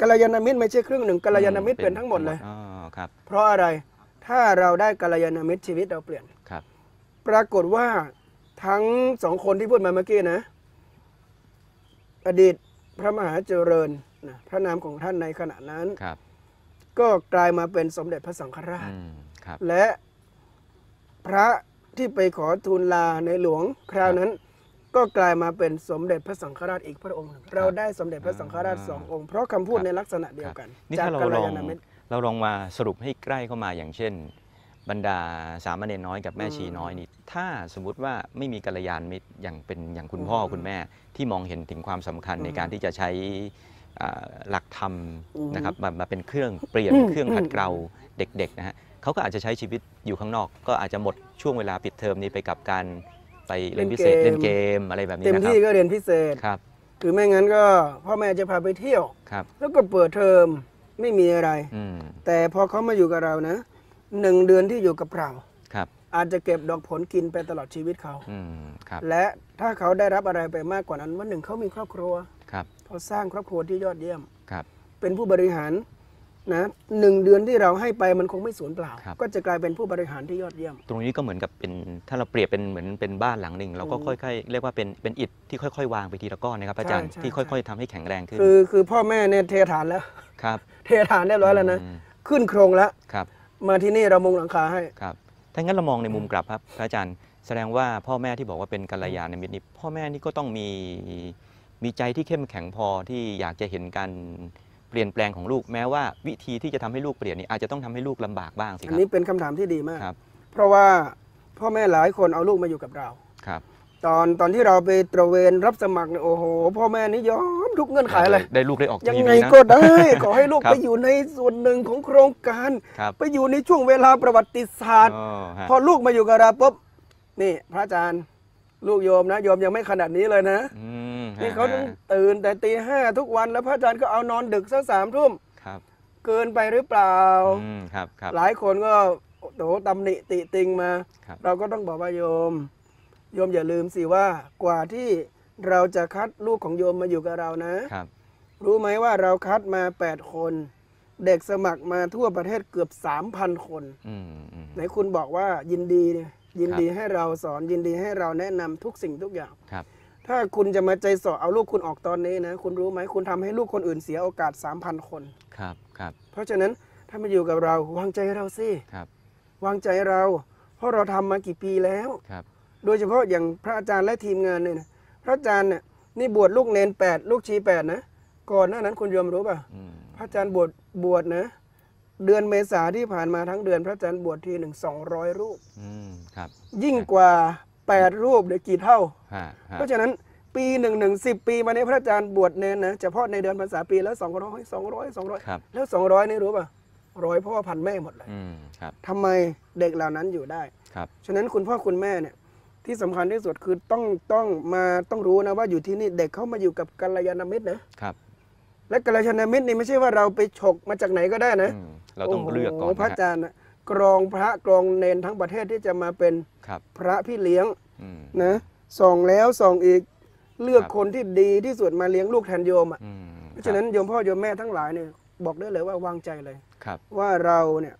C: กัลยาณมิตรไม่ใช่ครึ่งหนึ่งกัลยาณมิตรเป็นทั้งหมดเลย
B: อ๋อครับ
C: เพราะอะไร ถ้าเราได้กัลยาณมิตรชีวิตเราเปลี่ยน
B: ครับ
C: ปรากฏว่าทั้งสองคนที่พูดมาเมื่อกี้นะ อดีตพระมหาเจริญนะพระนามของท่านในขณะนั้น
B: ครับ
C: ก็กลายมาเป็นสมเด็จพระสังฆราช
B: อืมครับ
C: และพระที่ไปขอทูลลาในหลวงคราวนั้น ก็กลายมาเป็นสมเด็จพระสังฆราชอีกพระองค์หนึ่งเราได้สมเด็จพระสังฆราชสององค์เพราะคำพูดในลักษณะเดียวกัน
B: นี่
C: จาก
B: ถ้าเรา
C: กัล
B: ลอง
C: ยาณมิตร
B: เราลองมาสรุปให้ใกล้เข้ามาอย่างเช่น บรรดาสามเณรน้อยกับแม่
C: อืม
B: ชีน้อยนี่ถ้าสมมุติว่าไม่มีกัลยาณมิตรอย่างเป็นอย่างคุณพ่อ
C: อืม
B: คุณแม่ที่มองเห็นถึงความสำคัญ
C: อืม
B: ในการที่จะใช้อ่าหลักธรรม
C: อืม
B: นะครับมามาเป็นเครื่องเปลี่ยน
C: อืม
B: เครื่องขัด
C: อืม
B: เกลาเด็กๆนะฮะเขาก็อาจจะใช้ชีวิตอยู่ข้างนอก ก็อาจจะหมดช่วงเวลาปิดเทอมนี้ไปกับการไปเล่นพิเศษเล่นเกมอะไรแบบนี้
C: เต็ม
B: นะครับ
C: ที่ก็เรียนพิเศษ
B: ครับ
C: หรือไม่งั้นก็พ่อแม่จะพาไปเที่ยว
B: ครับ
C: แล้วก็เปิดเทอม ไม่มีอะไร
B: อืม
C: แต่พอเขามาอยู่กับเรานะหนึ่งเดือนที่อยู่กับเรา
B: ครับ
C: อาจจะเก็บดอกผลกินไปตลอดชีวิตเขา
B: อืมครับ
C: และถ้าเขาได้รับอะไรไปมากกว่านั้นวันหนึ่งเขามีครอบครัว
B: ครับ
C: เขาสร้างครอบครัวที่ยอดเยี่ยม
B: ครับ
C: เป็นผู้บริหารนะหนึ่งเดือนที่เราให้ไปมันคงไม่สูญเปล่า
B: ครับ
C: ก็จะกลายเป็นผู้บริหารที่ยอดเยี่ยม
B: ตรงนี้ก็เหมือนกับเป็นถ้าเราเปรียบเป็นเหมือนเป็นบ้านหลังหนึ่งเราก็
C: อืม
B: ค่อยๆเรียกว่าเป็นเป็นอิฐที่ค่อยๆ วางไปทีละก้อนนะครับอาจารย์
C: ใช่ใช่
B: ที่ค่อย ๆทำให้แข็งแรงขึ้น
C: คือคือพ่อแม่เนี่ยเทฐานแล้ว
B: ครับ
C: เทฐานเรียบร้อยแล้วนะ
B: ม
C: ขึ้นโครงแล้ว
B: ครับ
C: มาที่นี่เรามุงหลังคาให้
B: ครับถ้างั้นเรามองในมุมกลับครับพระอาจารย์แสดงว่าพ่อแม่ที่บอกว่าเป็นกัลยาณมิตรนี่พ่อแม่นี่ก็ต้องมีมีใจที่เข้มแข็งพอที่อยากจะเห็นการเปเปลี่ยนแปลงของลูกแม้ว่าวิธีที่จะทำให้ลูกเปลี่ยนนี่อาจจะต้องทำให้ลูกลำบากบ้างสิ
C: อั
B: คนรับ
C: นี้เป็นคำถามที่ดีมาก
B: ครับ
C: เพราะว่าพ่อแม่หลายคนเอาลูกมาอยู่กับเรา
B: ครับ
C: ตอนตอนที่เราไปตระเวนรับสมัครเนี่ยโอ้โหพ่อแม่นี่ยอมทุกเงื่อนไขเลย
B: ได้ลูกได้ออก
C: ยัง
B: ที
C: ไง
B: วีนะ
C: ก็ได้ ขอให้ลูก
B: ครับ
C: ไปอยู่ในส่วนหนึ่งของโครงการ
B: ครับ
C: ไปอยู่ในช่วงเวลาประวัติศาสตร์
B: อ๋อฮะ
C: พอลูกมาอยู่กับเราปุ๊บนี่พระอาจารย์ลูกโยมนะโยมยังไม่ขนาดนี้เลยนะ
B: อืม
C: นี่
B: ฮะ
C: เขาต้องตื่นแต่ตีห้าทุกวันแล้วพระอาจารย์ก็เอานอนดึกซะสามทุ่ม
B: ครับ
C: เกินไปหรือเปล่า
B: อืมครับครับ
C: หลายคนก็โอ้โหตำหนิติติงมา
B: ครับ
C: เราก็ต้องบอกว่าโยม โยมอย่าลืมสิว่ากว่าที่เราจะคัดลูกของโยมมาอยู่กับเรานะ
B: ครับ
C: รู้ไหมว่าเราคัดมา 8 คน เด็กสมัครมาทั่วประเทศเกือบ 3,000 คน
B: อืมอืม
C: ไหนคุณบอกว่ายินดีเนี่ยยินดี
B: ครับ
C: ให้เราสอนยินดีให้เราแนะนำทุกสิ่งทุกอย่าง
B: ครับ
C: ถ้าคุณจะมาใจสอเอาลูกคุณออกตอนนี้นะ คุณรู้ไหมคุณทำให้ลูกคนอื่นเสียโอกาส 3,000 คน
B: ครับ ครับ
C: เพราะฉะนั้นถ้ามาอยู่กับเราวางใจเราสิ
B: ครับ
C: วางใจเรา เพราะเราทำมากี่ปีแล้ว
B: ครับ
C: โดยเฉพาะอย่างพระอาจารย์และทีมงานเนี่ยนะพระอาจารย์เนี่ยนี่บวชลูกเนนแปดลูกชีแปดนะก่อนหน้านั้นคุณโยมรู้ป่ะ
B: อืม
C: พระอาจารย์บวชบวชนะเดือนเมษาที่ผ่านมาทั้งเดือนพระอาจารย์บวชทีหนึ่งสองร้อยรูป
B: อืมครับ
C: ยิ่งกว่า8รูปเดี๋ยวกี่เท่า
B: ฮะฮะ
C: เพราะฉะนั้นปีหนึ่งหนึ่งสิบปีมานี้พระอาจารย์บวชเนนนะเฉพาะในเดือนพรรษาปีแล้วสองร้อยสองร้อยสองร้อย
B: ครับ
C: แล้วสองร้อยนี่รู้ป่ะร้อยพ่อพันแม่หมดเลย
B: อืมครับ
C: ทำไมเด็กเหล่านั้นอยู่ได้
B: ครับ
C: ฉะนั้นคุณพ่อคุณแม่เนี่ย ที่สำคัญที่สุดคือต้องต้องมาต้องรู้นะว่าอยู่ที่นี่เด็กเขามาอยู่กับกัลยาณมิตรนะครับ และกัลยาณมิตรนี่ไม่ใช่ว่าเราไปฉกมาจากไหนก็ได้นะ
B: อืมเราต้องเลือกก่อน
C: โโห
B: นะ
C: พระ
B: ฮะ
C: อาจารย์นะกรองพระกรองเนนทั้งประเทศที่จะมาเป็น
B: ครับ
C: พระพี่เลี้ยง
B: อืม
C: นะส่องแล้วส่องอีกเลือก
B: ครับ
C: คนที่ดีที่สุดมาเลี้ยงลูกแทนโยมอะ
B: อืม
C: เพราะฉะนั้นโยมพ่อโยมแม่ทั้งหลายเนี่ยบอกได้เลยว่าวางใจเลย
B: ครับ
C: ว่าเราเนี่ย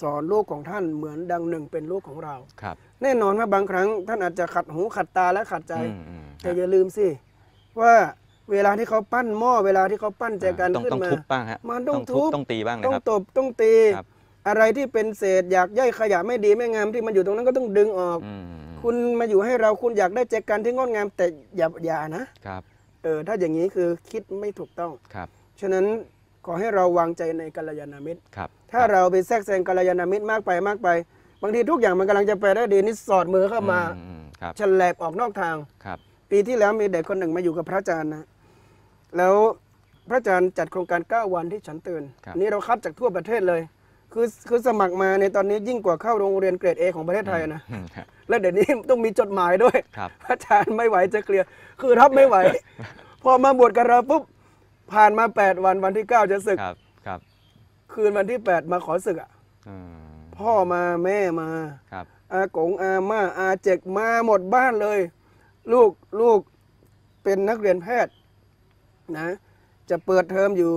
C: สอนลูกของท่านเหมือนดังหนึ่งเป็นลูกของเรา
B: ครับ
C: แน่นอนว่าบางครั้งท่านอาจจะขัดหูขัดตาและขัดใจ
B: อืมอืม
C: แต่อย่าลืมสิว่าเวลาที่เขาปั้นหม้อเวลาที่เขาปั้นแจกัน
B: ต้อง
C: ขึ้น
B: ต้อง
C: มา
B: ทุบบ้างฮะ
C: มันต้อง
B: ทุบ
C: ทุบ
B: ต้องตีบ้างนะ
C: ต้อ
B: ค
C: ง
B: รับ
C: ตบต้องตี
B: ครับ
C: อะไรที่เป็นเศษอยากย่อยขยะไม่ดีไม่งามที่มันอยู่ตรงนั้นก็ต้องดึงออก
B: อืม
C: คุณมาอยู่ให้เราคุณอยากได้แจกันที่งดงามแต่อย่าอย่านะ
B: ครับ
C: เออถ้าอย่างนี้คือคิดไม่ถูกต้อง
B: ครับ
C: ฉะนั้นขอให้เราวางใจในกัลยาณมิตร
B: ครับ
C: ถ้าเราไปแทรกแซงกัลยาณมิตรมากไปมากไป บางทีทุกอย่างมันกำลังจะไปได้ดีนี่สอดมือเข้ามา
B: อือืครับ
C: ฉลบออกนอกทาง
B: ครับ
C: ปีที่แล้วมีเด็กคนหนึ่งมาอยู่กับพระอาจารย์นะ แล้วพระอาจารย์จัดโครงการ 9 วันที่ฉันตื่น
B: ครับ
C: นี่เราคัดจากทั่วประเทศเลย คือคือสมัครมาในตอนนี้ยิ่งกว่าเข้าโรงเรียนเกรด A ของประเทศไทยนะ
B: อืมครับ
C: แล้วเดี๋ยวนี้ต้องมีจดหมายด้วย
B: ครับ
C: พระอาจารย์ไม่ไหวจะเคลียร์ คือรับไม่ไหว พอมาบวชกับเราปุ๊บผ่านมา 8 วันวันที่ 9 จะศึก
B: ครับครับ
C: คืนวันที่8มาขอศึกอะ
B: อืม
C: พ่อมาแม่มา
B: ครับ
C: อากงอาม่าอาเจกมาหมดบ้านเลย ลูกลูกเป็นนักเรียนแพทย์ นะ จะเปิดเทอมอยู่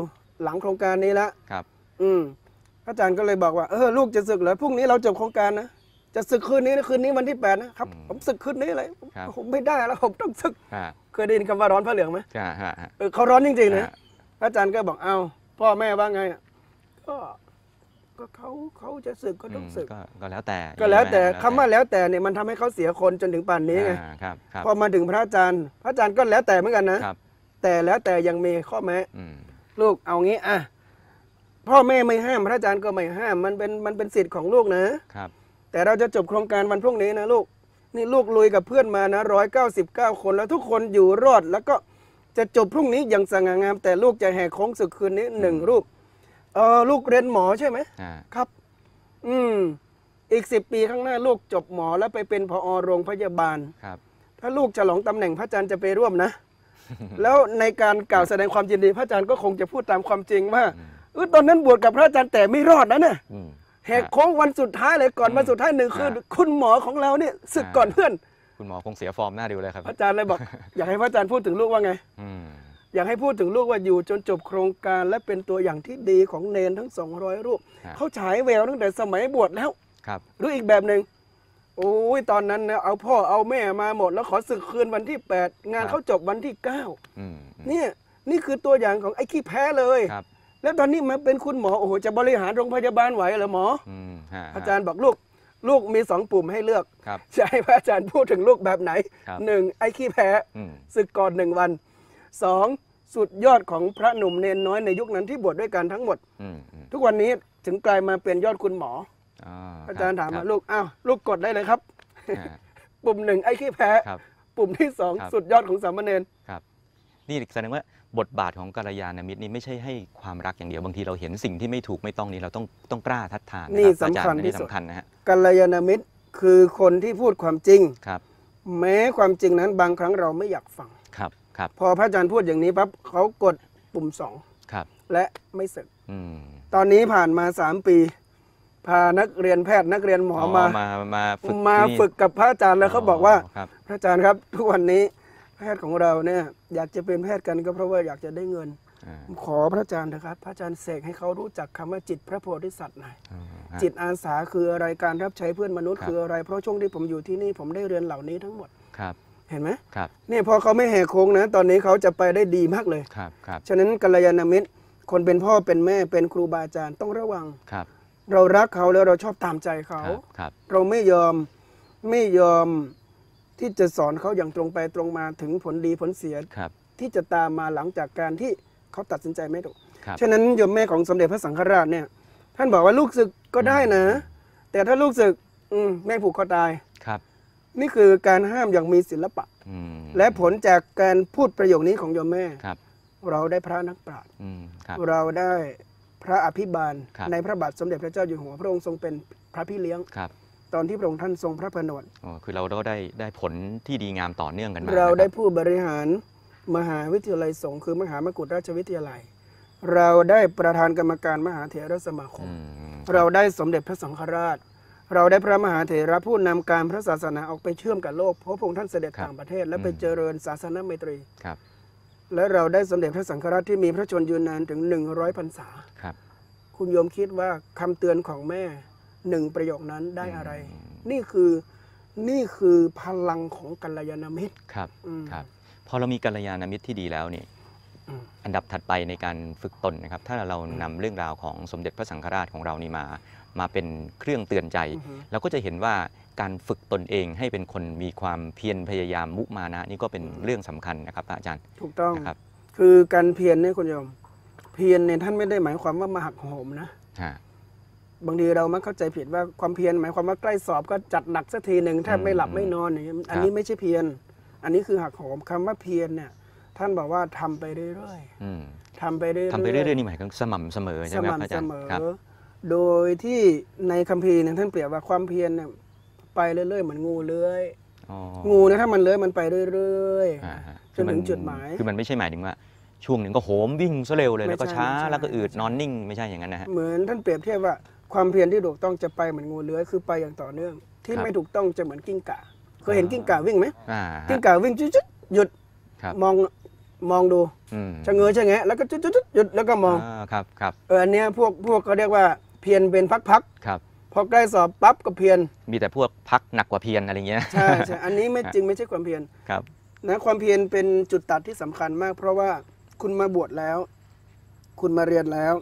C: หลังโครงการนี้ละ
B: ครับ
C: อืมพระอาจารย์ก็เลยบอกว่าเออลูกจะศึกเหรอพรุ่งนี้เราจบโครงการนะจะศึกคืนนี้นะคืนนี้วันที่แปดนะครับ
B: อืม
C: ผมศึกคืนนี้เลย
B: ครับ
C: ผมไม่ได้แล้วผมต้องศึก
B: ฮะ
C: เคยได้ยินคำว่าร้อนพระเหลืองไหม
B: ฮะฮะฮะ
C: เออเขาร้อนจริงๆนะ
B: ฮะ
C: พระอาจารย์ก็บอกเอาพ่อแม่ว่าไงอะ ก็ก็เขาเขาจะศึกก็ต้องศึก
B: ก็ก็แล้วแต่
C: ก็แล้วแต่
B: ใช่ไหม
C: คำว่าแล้วแต่เนี่ยมันทำให้เขาเสียคนจนถึงป่านนี้ไง
B: อ่าครับครับ
C: พอมาถึงพระอาจารย์ พระอาจารย์ก็แล้วแต่เหมือนกันนะ
B: ครับ
C: แต่แล้วแต่ยังมีข้อแม้
B: อืม
C: ลูกเอางี้อะพ่อแม่ไม่ห้ามพระอาจารย์ก็ไม่ห้าม มันเป็นมันเป็นสิทธิ์ของลูกนะ
B: ครับ
C: แต่เราจะจบโครงการวันพรุ่งนี้นะลูก นี่ลูกลุยกับเพื่อนมานะร้อยเก้าสิบเก้าคนแล้วทุกคนอยู่รอด แล้วก็จะจบพรุ่งนี้อย่างสง่างาม แต่ลูกจะแห่โค้งศึกคืนนี้หนึ่งรูป เออลูกเรียนหมอใช่ไหม
B: อ่า
C: ครับ อืม อีกสิบปีข้างหน้าลูกจบหมอแล้วไปเป็นพอโรงพยาบาล
B: ครับ
C: ถ้าลูกฉลองตำแหน่งพระอาจารย์จะไปร่วมนะ แล้วในการกล่าวแสดงความยินดีพระอาจารย์ก็คงจะพูดตามความจริงว่า
B: อืม
C: เออตอนนั้นบวชกับพระอาจารย์แต่ไม่รอดนะเนี่ย
B: อืม
C: แหกโค้งวันสุดท้ายเลยก่อน
B: อืม
C: วันสุดท้ายหนึ่งคือ
B: อ่า
C: คุณหมอของเราเนี่ยศึก
B: อ่า
C: ก่อนเพื่อน
B: คุณหมอคงเสียฟอร์มหน้าดูเลยครับ
C: พระอาจารย์เลยบอก อยากให้พระอาจารย์พูดถึงลูกว่าไง
B: อืม
C: อยากให้พูดถึงลูกว่าอยู่จนจบโครงการและเป็นตัวอย่างที่ดีของเนนทั้ง 200 รูป
B: ฮะ
C: เขาฉายแววตั้งแต่สมัยบวชแล้ว
B: ครับ
C: หรืออีกแบบหนึ่งโอ้ยตอนนั้นนะเอาพ่อเอาแม่มาหมด แล้วขอศึกคืนวันที่ 8 งาน
B: ครับ
C: เขาจบวันที่9
B: อืมอืม
C: เนี่ยนี่คือตัวอย่างของไอ้ขี้แพ้เลย
B: ครับ
C: แล้วตอนนี้มาเป็นคุณหมอโอ้โหจะบริหารโรงพยาบาลไหวเหรอหมอ
B: อืมฮะ
C: อาจารย์บอกลูก ลูกมีสองปุ่มให้เลือก
B: ครับ
C: จะให้พระอาจารย์พูดถึงลูกแบบไหน
B: ครับ
C: หนึ่งไอ้ขี้แพ้
B: อืม
C: ศึกก่อนหนึ่งวัน สองสุดยอดของพระหนุ่มเนนน้อยในยุคนั้นที่บวชด้วยกันทั้งหมด
B: อืมอืม
C: ทุกวันนี้ถึงกลายมาเป็นยอดคุณหมอ
B: อ๋อ
C: อาจารย์ถาม
B: ค
C: ว่า
B: บ
C: ลูกอ้าวลูกกดได้เลยครับ
B: อ่า
C: ปุ่มหนึ่งไอ้ขี้แพ้
B: ครับ
C: ปุ่มที่สอง
B: ครับ
C: สุดยอดของสามเณร
B: นี่แสดงว่าบทบาทของกัลยาณมิตรนี่ไม่ใช่ให้ความรักอย่างเดียวบางทีเราเห็นสิ่งที่ไม่ถูกไม่ต้องนี่เราต้องต้องกล้าทัดทานนะ
C: นี่
B: รับ
C: สำคัญ
B: อาจารย์
C: ที่
B: นี่
C: สุด
B: สำคัญนะฮะ
C: กัลยาณมิตรคือคนที่พูดความจริง
B: ครับ
C: แม้ความจริงนั้นบางครั้งเราไม่อยากฟัง
B: ครับครับ
C: พอพระอาจารย์พูดอย่างนี้ปั๊บเขากดปุ่มสอง
B: ครับ
C: และไม่สึก
B: อืม
C: ตอนนี้ผ่านมาสามปี พานักเรียนแพทย์นักเรียนหมอมา
B: มามาฝึก
C: มา
B: ที่นี่
C: ฝึกกับพระอาจารย์แล้วเขาบอกว่า
B: ครับ
C: พระอาจารย์ครับ ทุกวันนี้แพทย์ของเราเนี่ย อยากจะเป็นแพทย์กันก็เพราะว่าอยากจะได้เงิน
B: อ่า
C: ขอพระอาจารย์นะครับ พระอาจารย์เสกให้เขารู้จักคำว่าจิตพระโพธิสัตว์หน่อย
B: อ่าฮะ
C: จิตอาสาคืออะไรการรับใช้เพื่อนมนุษย์
B: ครับ
C: คืออะไร เพราะช่วงที่ผมอยู่ที่นี่ผมได้เรียนเหล่านี้ทั้งหมด
B: ครับ
C: เห็นไหม
B: ครับ
C: เนี่ยพอเขาไม่แหกโค้งนะ ตอนนี้เขาจะไปได้ดีมากเลย
B: ครับครับ
C: ฉะนั้นกัลยาณมิตร คนเป็นพ่อเป็นแม่เป็นครูบาอาจารย์ต้องระวัง
B: ครับ
C: เรารักเขาแล้วเราชอบตามใจเขา
B: ครับครับ
C: เราไม่ยอมไม่ยอมที่จะสอนเขาอย่างตรงไปตรงมาถึงผลดีผลเสีย
B: ครับ
C: ที่จะตามมาหลังจากการที่เขาตัดสินใจไม่ถูก
B: ครับ
C: ฉะนั้นโยมแม่ของสมเด็จพระสังฆราชเนี่ย ท่านบอกว่าลูกศึกก็ได้นะ แต่ถ้าลูกศึก อืมแม่ผูกคอตาย
B: ครับ
C: นี่คือการห้ามอย่างมีศิลปะ
B: อืม
C: และผลจากการพูดประโยคนี้ของโยมแม่
B: ครับ
C: เราได้พระนักปราชญ์
B: อืมครับ
C: เราได้พระอภิบาล
B: ครับ
C: ในพระบาทสมเด็จพระเจ้าอยู่หัวพระองค์ทรงเป็นพระพี่เลี้ยง
B: ครับ
C: ตอนที่พระองค์ท่านทรงพระผนวด
B: อ๋อคือเราก็ได้ได้ผลที่ดีงามต่อเนื่องกันมา
C: เรา
B: นะค
C: ได้
B: บ
C: ผู้บริหารมหาวิทยาลัยสงฆ์คือมหามกุฏราชวิทยาลัย เราได้ประธานกรรมการมหาเถรสมาคม
B: อืม
C: เราได้สมเด็จพระสังฆราช เราได้พระมหาเถระผู้นำการพระศาสนาออกไปเชื่อมกับโลก เพราะพระองค์ท่านเสด็จต่างประเทศ และไปเจริญศาสนไมตรี
B: ครับ
C: และเราได้สมเด็จพระสังฆราชที่มีพระชนยืนนานถึง 100พรรษา
B: ครับ
C: คุณโยมคิดว่าคำเตือนของแม่หนึ่งประโยคนั้นได้อะไร นี่คือนี่คือพลังของกัลยาณมิตร
B: ครับ
C: อืม
B: ครับ พอเรามีกัลยาณมิตรที่ดีแล้วนี่
C: อืม
B: อันดับถัดไปในการฝึกตนนะครับ ถ้าเรานำเรื่องราวของสมเด็จพระสังฆราชของเรานี่มา มาเป็นเครื่องเตือนใจ
C: อือฮึ
B: เราก็จะเห็นว่าการฝึกตนเองให้เป็นคนมีความเพียรพยายามมุมานะ นี่ก็เป็นเรื่องสำคัญนะครับพระอาจารย์
C: ถูกต้อง
B: นะครับ
C: คือการเพียรเนี่ยคุณโยม เพียรเนี่ยท่านไม่ได้หมายความว่ามาหักโหมนะ
B: ฮะ
C: บางทีเรามักเข้าใจผิดว่าความเพียรหมายความว่าใกล้สอบก็จัดหนักสักทีหนึ่งแทบไม่หลับไม่นอนอย่างเงี้ยอันนี้ไม่ใช่เพียรอันนี้คือหักโหมคำว่าเพียรเนี่ย ท่านบอกว่าทำไปเรื่อย
B: อืม
C: ๆทำไปเรื่อยๆ
B: ทำไปเรื่อยๆนี่หมายถึงสม่ำเสมอ
C: ส
B: ใช่ไหมครับ
C: ม่ำ
B: อา
C: เส
B: จารย์
C: มอ
B: ครับ
C: โดยที่ในคัมภีร์เนี่ยท่านเปรียบว่าความเพียรเนี่ยไปเรื่อยๆเหมือนงูเลื้อย
B: อ๋อ
C: งูเนี่ยถ้ามันเลื้อยมันไปเรื่อย
B: อ่าฮะ
C: จนถึงจุดหมาย
B: คือมันไม่ใช่หมายถึงว่า ช่วงหนึ่งก็โหมวิ่งซะเร็วเลย
C: ไม่
B: แล้วก็
C: ใช่
B: ช้า
C: ไม่ใช่
B: แล้วก็อืด
C: ไม่ใช่
B: นอนนิ่งไม่ใช่อย่างนั้นนะฮะ
C: ๆเหมือนท่านเปรียบเทียบว่าความเพียรที่ถูกต้องจะไปเหมือนงูเลื้อยคือไปอย่างต่อเนื่อง ที่
B: ครับ
C: ไม่ถูกต้องจะเหมือนกิ้งก่าเคยเห็นกิ้งก่าวิ่งไหม
B: อ่า
C: กิ้ง
B: ฮะ
C: ก่าวิ่งจุดๆหยุด
B: ครับ
C: มอง มองดู
B: อืม
C: ชะเง้อชะแงะแล้วก็จุดจุดๆๆหยุดแล้วก็มองา
B: ครับครับ
C: เอออันเนี้ยพวกพวกเขาเรียกว่าเพียรเป็นพัก
B: ครับ
C: ๆพอใกล้สอบปั๊บก็เพียร
B: มีแต่พวกพักหนักกว่าเพียนอะไรเงี้ย
C: ใช่ใช่อันนี้ไม่จริงไม่ใช่ความเพียร
B: ครับ
C: นะความเพียรเป็นจุดตัดที่สำคัญมาก เพราะว่าคุณมาบวชแล้ว คุณมาเรียนแล้ว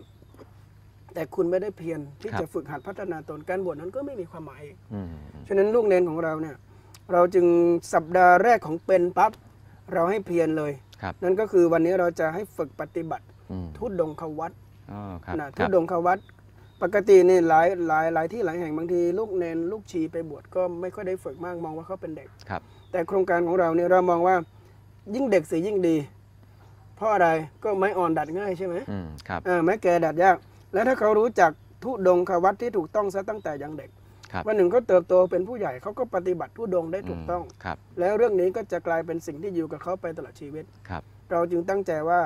C: แต่คุณไม่ได้เพียรที่
B: ครับ
C: จะฝึกหัดพัฒนาตนการบวชนั้นก็ไม่มีความหมาย
B: อืม
C: ฉะนั้นลูกเนนของเราเนี่ย เราจึงสัปดาห์แรกของเป็นปั๊บเราให้เพียรเลย
B: ครับ
C: นั่นก็คือวันนี้เราจะให้ฝึกปฏิบัติ
B: อืม
C: ทุดดงควัต
B: อ๋อครับ
C: นะ
B: ค
C: ทุ
B: รับ
C: ดงควัตปกตินี่หลายหลายหลายที่หลายแห่งบางทีลูกเนนลูกชีไปบวชก็ไม่ค่อยได้ฝึกมากมองว่าเขาเป็นเด็ก
B: ครับ
C: แต่โครงการของเราเนี่ยเรามองว่ายิ่งเด็กสิยิ่งดี เพราะอะไรก็ไม้อ่อนดัดง่ายใช่ไหม
B: อืมครับ
C: อ่าไม้แก่ดัดยาก แล้วถ้าเขารู้จักทุดงควัตที่ถูกต้องซะตั้งแต่ยังเด็ก
B: ครับ
C: วันหนึ่งเขาเติบโตเป็นผู้ใหญ่เขาก็ปฏิบัติทุดงได้ถูกต้อง
B: มครับ
C: แล้วเรื่องนี้ก็จะกลายเป็นสิ่งที่อยู่กับเขาไปตลอดชีวิต
B: ครับ
C: เราจึงตั้งใจว่า